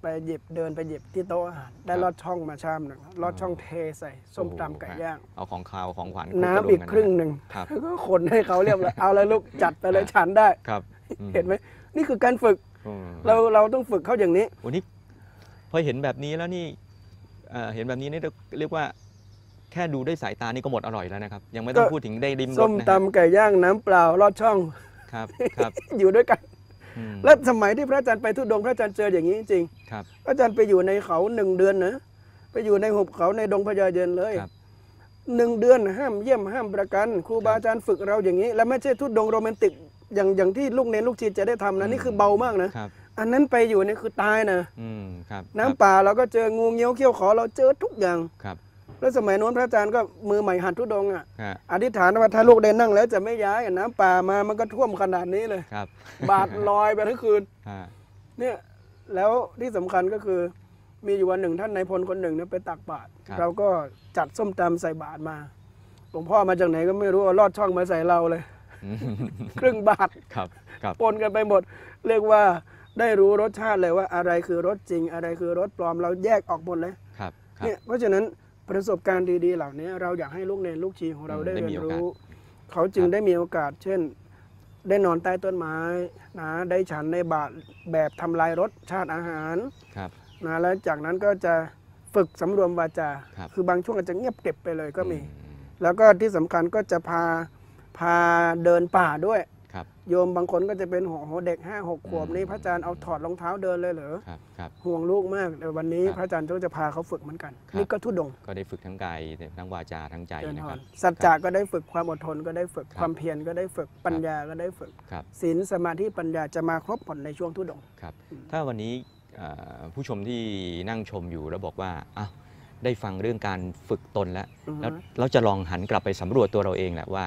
C: ไปหยิบเดินไปหยิบที่โต๊ะอาหารได้
B: ครับ
C: ลอดช่องมาชามหนึ่งลอดช่องเทใส่ส้มตำไก่ย่าง
B: เอาของคาวของหวาน
C: น้ำ
B: ลุ
C: อีก
B: กัะ
C: ครึ่งหนึ่ง
B: ครับ
C: แล้วก็คนให้เขาเรียบร้อยเอาเลยลูกจัดไปเลยฉันได้
B: ครับอื
C: เห็นไหมนี่คือการฝึก
B: อืม
C: เราเราต้องฝึกเขาอย่างนี้
B: วันนี้พอเห็นแบบนี้แล้วนี่เอ่อเห็นแบบนี้นี่เรียกว่าแค่ดูด้วยสายตานี่ก็หมดอร่อยแล้วนะครับ ยังไม่ต้อง
C: ก็
B: พูดถึงได้ริมร
C: ส้
B: ส
C: ม
B: นะฮะ
C: ตำไก่ย่างน้ำเปล่าลอดช่อง
B: ครับครับ
C: อยู่ด้วยกัน
B: อืม
C: และสมัยที่พระอาจารย์ไปทุดงค์พระอาจารย์เจออย่างนี้จริง
B: ครับ
C: ๆพระอาจารย์ไปอยู่ในเขาหนึ่งเดือนนะไปอยู่ในหุบเขาในดงพญาเย็นเลย
B: ครับ
C: หนึ่งเดือนห้ามเยี่ยมห้ามประกัน ครูบาอาจารย์ฝึกเราอย่างนี้ และไม่ใช่ทุดงค์โรแมนติก อย่างอย่างที่ลูกเนนลูกชีจะได้ทำนะนี่คือเบามากนะ
B: ครับ
C: อันนั้นไปอยู่นี่คือตายนะ
B: อืมครับ
C: น้ำป่าเราก็เจองูเงี้ยวเขี้ยวขอเราเจอทุกอย่าง
B: ครับ
C: แล้วสมัยโน้นพระอาจารย์ก็มือใหม่หัดทุดงค์อะ
B: ฮะ
C: อธิษฐานว่าถ้าลูกได้นั่งแล้วจะไม่ย้ายน้ำป่ามามันก็ท่วมขนาดนี้เลย
B: ครับ
C: บาดลอยไปทั้งคืน
B: ฮะ
C: เนี่ยแล้วที่สำคัญก็คือมีอยู่วันหนึ่งท่านนายพลคนหนึ่งเนี่ยไปตักบาตรเราก็จัดส้มตำใส่บาตรมาหลวงพ่อมาจากไหนก็ไม่รู้เอาลอดช่องมาใส่เราเลย
B: อืม
C: ครึ่งบาท
B: ครับครับ
C: ปนกันไปหมด เรียกว่าได้รู้รสชาติเลยว่าอะไรคือรสจริง อะไรคือรสปลอมเราแยกออกหมดเลย
B: ครับครับ
C: เนี่ยเพราะฉะนั้นประสบการณ์ดีๆ เหล่านี้เราอยากให้ลูกเนรลูกชีของเรา
B: อืม
C: ได้
B: ได้
C: เรี
B: มี
C: ยน
B: โอกาส
C: รู้ เขาจึง
B: ครับ
C: ได้มีโอกาส เช่น ได้นอนใต้ต้นไม้นะได้ฉันในบาตรแบบทำลายรสชาติอาหาร
B: ครับ
C: นะแล้วจากนั้นก็จะฝึกสำรวมวาจา
B: ครับ
C: อบางช่วงอาจจะเงียบเก็บไปเลยก็มี
B: อื
C: แล้วก็ที่สำคัญก็จะพา พาเดินป่าด้วย
B: ครับ
C: โยมบางคนก็จะเป็นหัวหัวเด็กห้าหกขวบ
B: อืม
C: นี่พระอาจารย์เอาถอดรองเท้าเดินเลยเหรอ
B: ครับครับ
C: ห่วงลูกมากแต่วันนี้
B: ครับ
C: พระอาจารย์ก็จะพาเขาฝึกเหมือนกัน
B: ครับ
C: นี่ก็ทุดงค์
B: ก็ได้ฝึกทั้งกายทั้งวาจาทั้งใจ
C: เดิน
B: นะ
C: ท
B: ค
C: อ
B: รั
C: น
B: บ
C: สัจจะก็ได้ฝึกความอดทนก็ได้ฝึก
B: ครับ
C: ความเพียรก็ได้ฝึกปัญญาก็ได้ฝึก
B: ครับ
C: ศีลสมาธิปัญญาจะมาครบผลในช่วงทุดงค์
B: ครับถ้าวันนี้เอ่อผู้ชมที่นั่งชมอยู่แล้วบอกว่าอ้าวได้ฟังเรื่องการฝึกตนแล้ว
C: อือฮึ
B: แล้วเราจะลองหันกลับไปสำรวจตัวเราเองแหละว่า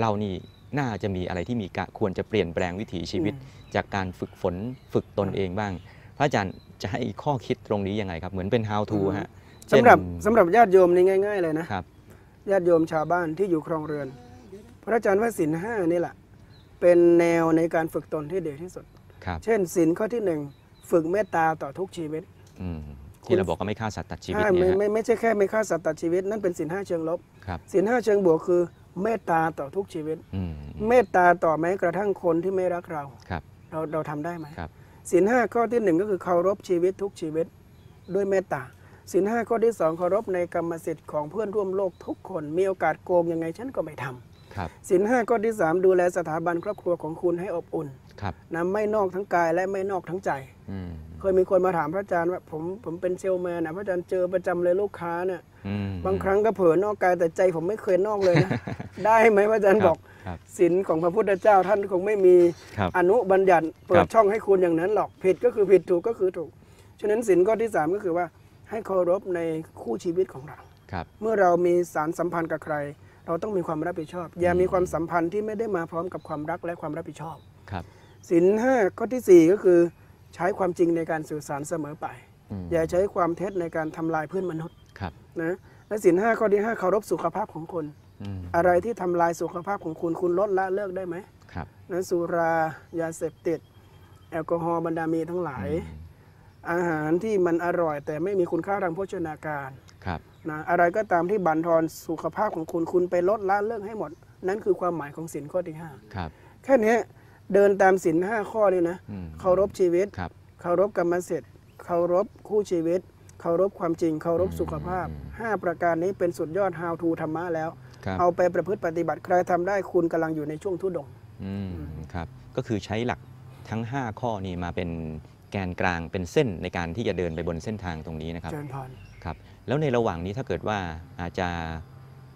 B: เรานี่น่าจะมีอะไรที่มีกะควรจะเปลี่ยนแปลงวิถีชีวิต จากการฝึกฝนฝึกตนเองบ้าง พระอาจารย์จะให้ข้อคิดตรงนี้ยังไงครับเหมือนเป็น how to ฮะเช่น
C: สำหรับสำหรับญาติโยมนี่ง่าย ๆ เลยนะครับญาติโยมชาวบ้านที่อยู่ครองเรือน พระอาจารย์ว่าศีลห้านี่แหละ เป็นแนวในการฝึกตนที่ดีที่สุด
B: ครับ
C: เช่นศีลข้อที่หนึ่งฝึกเมตตาต่อทุกชีวิต
B: อืมที่เราบอกว่าไม่ฆ่าสัตว์ตัดชีวิต
C: ใช่
B: เนี่
C: ไม่
B: ยฮะ
C: ไม่ไม่ใช่แค่ไม่ฆ่าสัตว์ตัดชีวิต นั่นเป็นศีลห้าเชิงลบ
B: ครับ
C: ศีลห้าเชิงบวกคือ เมตตาต่อทุกชีวิต
B: อืม
C: เมตตาต่อแม้กระทั่งคนที่ไม่รักเรา
B: ครับ
C: เราเราทำได้ไหม
B: ครับ
C: ศีลห้าข้อที่หนึ่งก็คือเคารพชีวิตทุกชีวิตด้วยเมตตาศีลห้าข้อที่สองเคารพในกรรมสิทธิ์ของเพื่อนร่วมโลกทุกคน มีโอกาสโกงยังไงฉันก็ไม่ทำ
B: ครับ
C: ศีลห้าข้อที่สามดูแลสถาบันครอบครัวของคุณให้อบอุ่น
B: ครับ
C: นะไม่นอกทั้งกายและไม่นอกทั้งใจ
B: อืม
C: เคยมีคนมาถามพระอาจารย์ว่าผมผมเป็นเซลแมนนะพระอาจารย์เจอประจำเลยลูกค้าเนี่ย
B: อืม
C: บางครั้งก็เผลอนอกกายแต่ใจผมไม่เคยนอกเลยนะได้ไหมพระอาจารย์
B: ครับ
C: บอก
B: ครับ
C: ศีลของพระพุทธเจ้าท่านคงไม่มี
B: ครับ
C: อนุบัญญัติเปิ
B: ครั
C: ด
B: บ
C: ช่องให้คุณอย่างนั้นหรอกผิดก็คือผิดถูกก็คือถูกฉะนั้นศีลข้อที่สามก็คือว่าให้เคารพในคู่ชีวิตของเรา
B: ครับ
C: เมื่อเรามีสารสัมพันธ์กับใคร เราต้องมีความรับผิดชอบ อย่ามีความสัมพันธ์ที่ไม่ได้มาพร้อมกับความรักและความรับผิดชอบ
B: ครับ
C: ศีลห้าข้อที่สี่ก็คือ ใช้ความจริงในการสื่อสารเสมอไป
B: ม
C: อย่าใช้ความเท็จในการทำลายเพื่อนมนุษย์
B: ครับ
C: นะและศีลห้าข้อที่ห้าเคารพสุขภาพของคน
B: อืม
C: อะไรที่ทำลายสุขภาพของคุณคุณลดละเลิกได้ไหม
B: ครับ
C: นะสุรายาเสพติด แอลกอฮอล์บรรดามีทั้งหลาย
B: อืม
C: อาหารที่มันอร่อย แต่ไม่มีคุณค่าทางโภชนาการ
B: ครับ
C: นะอะไรก็ตามที่บั่นทอนสุขภาพของคุณคุณไปลดละเลิกให้หมด นั่นคือความหมายของศีลข้อที่ห้า
B: ครับ
C: แค่นี้เดินตามศีลห้าข้อนี่นะ
B: อืม
C: เคารพชีวิต
B: ครับ
C: เคารพกรรมสิทธิ์เคารพคู่ชีวิต เคารพความจริง เคารพสุขภาพ 5 ประการนี้เป็นสุดยอด how to ธรรมะแล้ว
B: ครับ
C: เอาไปประพฤติปฏิบัติใครทำได้คุณกำลังอยู่ในช่วงทุดงค์
B: อืมครับก็คือใช้หลักทั้ง 5 ข้อนี้มาเป็นแกนกลางเป็นเส้นในการที่จะเดินไปบนเส้นทางตรงนี้นะครับ
C: เจริญพร
B: ครับแล้วในระหว่างนี้ถ้าเกิดว่าอาจจะ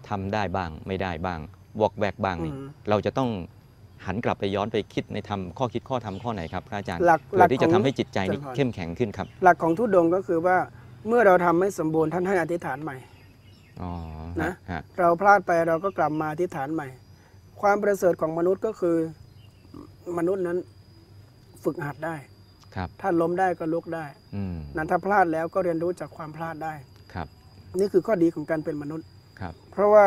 B: ทำได้บ้างไม่ได้บ้างวอกแวกบ้างนี่
C: อืม
B: เราจะต้องหันกลับไปย้อนไปคิดในทำข้อคิดข้อทำข้อไหนครับพระอาจารย์
C: หลักห
B: เพื่
C: ลั
B: อกที่
C: ข
B: จะ
C: อง
B: ทำให้จิตใจนี้
C: เจริญพร
B: เข้มแข็งขึ้นครับ
C: หลักของทุดงค์ก็คือว่า เมื่อเราทำไม่สมบูรณ์ท่านให้อธิษฐานใหม่
B: อ๋อ
C: นะ
B: ฮะ
C: เราพลาดไปเราก็กลับมาอธิษฐานใหม่ ความประเสริฐของมนุษย์ก็คือมนุษย์นั้นฝึกหัดได้
B: ครับ
C: ถ้าล้มได้ก็ลุกได้
B: อืม
C: นั้นถ้าพลาดแล้วก็เรียนรู้จากความพลาดได้
B: ครับ
C: นี่คือข้อดีของการเป็นมนุษย์
B: ครับ
C: เพราะว่า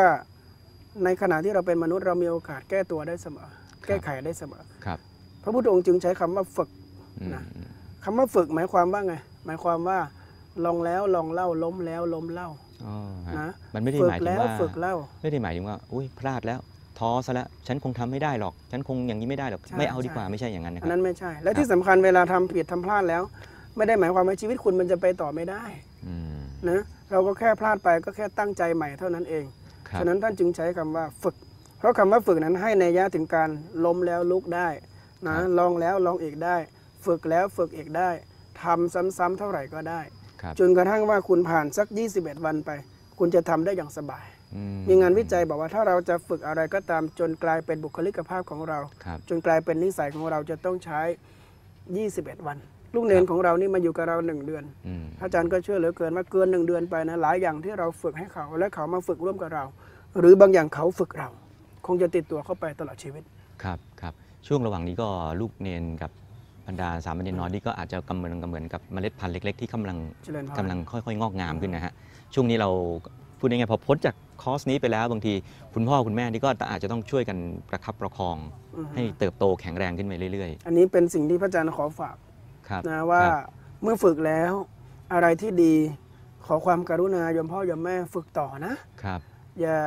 C: ในขณะที่เราเป็นมนุษย์เรามีโอกาสแก้ตัวได้เสมอ แก้ไขได้เสมอ
B: ครับ
C: พระพุทธองค์จึงใช้คำว่าฝึก
B: อืม
C: นะคำว่าฝึกหมายความว่าไง หมายความว่า ลองแล้วลองเล่าล้มแล้วล้มเล่า
B: อ๋อฮะ
C: นะ
B: มันไม่ได้
C: ฝึ
B: หมายถึง
C: แล้ว
B: ว่า
C: ฝึกเล่า
B: ไม่ได้หมายถึงว่าอุ้ยพลาดแล้วท้อซะแล้วฉันคงทำไม่ได้หรอก ฉันคงอย่างนี้ไม่ได้หรอก
C: ใช่
B: ไม่เอาดี
C: ใช่
B: กว่าไม่ใช่อย่างนั้นนะค
C: อัน
B: รับ
C: นั้นไม่ใช่ และ
B: ครับ
C: ที่สำคัญเวลาทำผิดทำพลาดแล้ว ไม่ได้หมายความว่าชีวิตคุณมันจะไปต่อไม่ได้
B: อืม
C: นะเราก็แค่พลาดไปก็แค่ตั้งใจใหม่เท่านั้นเอง
B: ครับ
C: ฉะนั้นท่านจึงใช้คำว่าฝึก เพราะคำว่าฝึกนั้นให้ในยยะถึงการล้มแล้วลุกได้นะลองแล้วลองอีกได้ ฝึกแล้วฝึกอีกได้ทำซ้ำๆเท่าไหร่ก็ได้
B: ครับ
C: จนกระทั่งว่าคุณผ่านสัก 21 วันไป คุณจะทำได้อย่างสบาย
B: อื
C: มีงานวิจัยบอกว่าถ้าเราจะฝึกอะไรก็ตามจนกลายเป็นบุคลิกภาพของเรา
B: ครับ
C: จนกลายเป็นนิสัยของเราจะต้องใช้ 21 วัน ลูกเนนของเรานี่มาอยู่กับเราหนึ่งเดือน
B: อืม
C: พระอาจารย์ก็เชื่อเหลือเกินว่าเกินหนึ่งเดือนไปนะหลายอย่างที่เราฝึกให้เขาและเขามาฝึกร่วมกับเรา หรือบางอย่างเขาฝึกเรา คงจะติดตัวเข้าไปตลอดชีวิต
B: ครับครับช่วงระหว่างนี้ก็ลูกเนนกับ บรรดาสามเณรน้อยนี่ก็อาจจะกำเนิดกำเหมือนกับเมล็ดพันธุ์เล็ก ๆ ที่กำลัง
C: เจริญพร
B: กำลังค่อยๆ งอกงามขึ้นนะฮะช่วงนี้เราพูดง่ายๆพอพ้นจากคอร์สนี้ไปแล้วบางทีคุณพ่อคุณแม่นี่ก็อาจจะต้องช่วยกันประคับประคอง
C: อือฮึ
B: ให้เติบโตแข็งแรงขึ้นไปเรื่อย
C: อันนี้เป็นสิ่งที่พระอาจารย์ขอฝาก
B: ๆ ครับ
C: นะว่า
B: ครับ
C: เมื่อฝึกแล้วอะไรที่ดีขอความกรุณาโยมพ่อโยมแม่ฝึกต่อนะ
B: ครับ
C: อย่า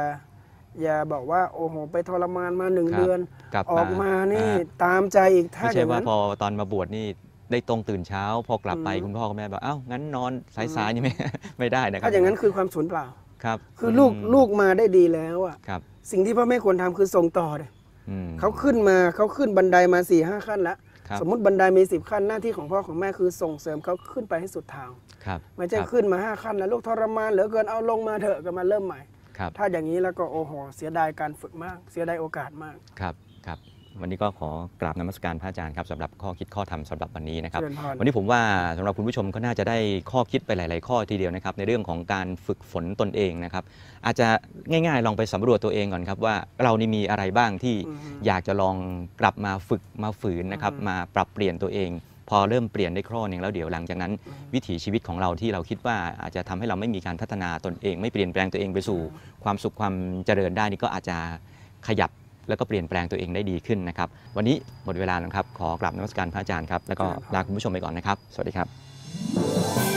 C: อย่าบอกว่าโอ้โหไปทรมานมาหนึ่ง
B: ครับ
C: เดือน
B: กลับ
C: ออกมานี่
B: อ่
C: ตามใจอีกถ้า
B: ไม่
C: อ
B: ใช่
C: ย่าง
B: ว่า
C: นั้น
B: พอตอนมาบวชนี่ได้ตรงตื่นเช้า พอกลับไป
C: อืม
B: คุณพ่อคุณแม่บอกเอ้างั้นนอนสายๆนี่ไม่ ไม่ได้นะครับ
C: ถ้าอย่างนั้นคือความสูญเปล่า
B: ครับ
C: คือลูก
B: ม
C: ลูกมาได้ดีแล้วอะ
B: ครับ
C: สิ่งที่พ่อแม่ควรทำคือส่งต่อเลย
B: อืม
C: เขาขึ้นมาเขาขึ้นบันไดมา4ี่ห้าขั้นแล้ว
B: ครับ
C: สมมติบันไดมี10ขั้นหน้าที่ของพ่อของแม่คือส่งเสริมเขาขึ้นไปให้สุดทาง
B: ครับ
C: ไม่ใช่
B: ครับ
C: ขึ้นมา5ขั้นแล้วลูกทรมานเหลือเกินเอาลงมาเถอะก็มาเริ่มใหม่
B: ครับ
C: ถ้าอย่างนี้แล้วก็โอ้โหเสียดายการฝึกมาก เสียดายโอกาสมาก
B: ครับครับวันนี้ก็ขอกราบนมัสการพระอาจารย์ครับสำหรับข้อคิดข้อธรรมสำหรับวันนี้นะครับ
C: เจริญพร
B: วันนี้ผมว่าสำหรับคุณผู้ชมก็น่าจะได้ข้อคิดไปหลาย ๆ ข้อทีเดียวนะครับ ในเรื่องของการฝึกฝนตนเองนะครับ อาจจะง่าย ๆ ลองไปสำรวจตัวเองก่อนครับว่าเรานี่มีอะไรบ้างที่
C: อือฮึ
B: อยากจะลองกลับมาฝึกมาฝืนนะครับ
C: อือฮึ
B: มาปรับเปลี่ยนตัวเอง พอเริ่มเปลี่ยนได้ข้อหนึ่งแล้วเดี๋ยวหลังจากนั้น วิถีชีวิตของเราที่เราคิดว่าอาจจะทำให้เราไม่มีการพัฒนาตนเอง ไม่เปลี่ยนแปลงตัวเองไปสู่ ความสุขความเจริญได้นี่ก็อาจจะขยับแล้วก็เปลี่ยนแปลงตัวเองได้ดีขึ้นนะครับ วันนี้หมดเวลาแล้วครับ ขอกราบนมัสการพระอาจารย์ครับ แล้วก็ลาคุณผู้ชมไปก่อนนะครับ สวัสดีครับ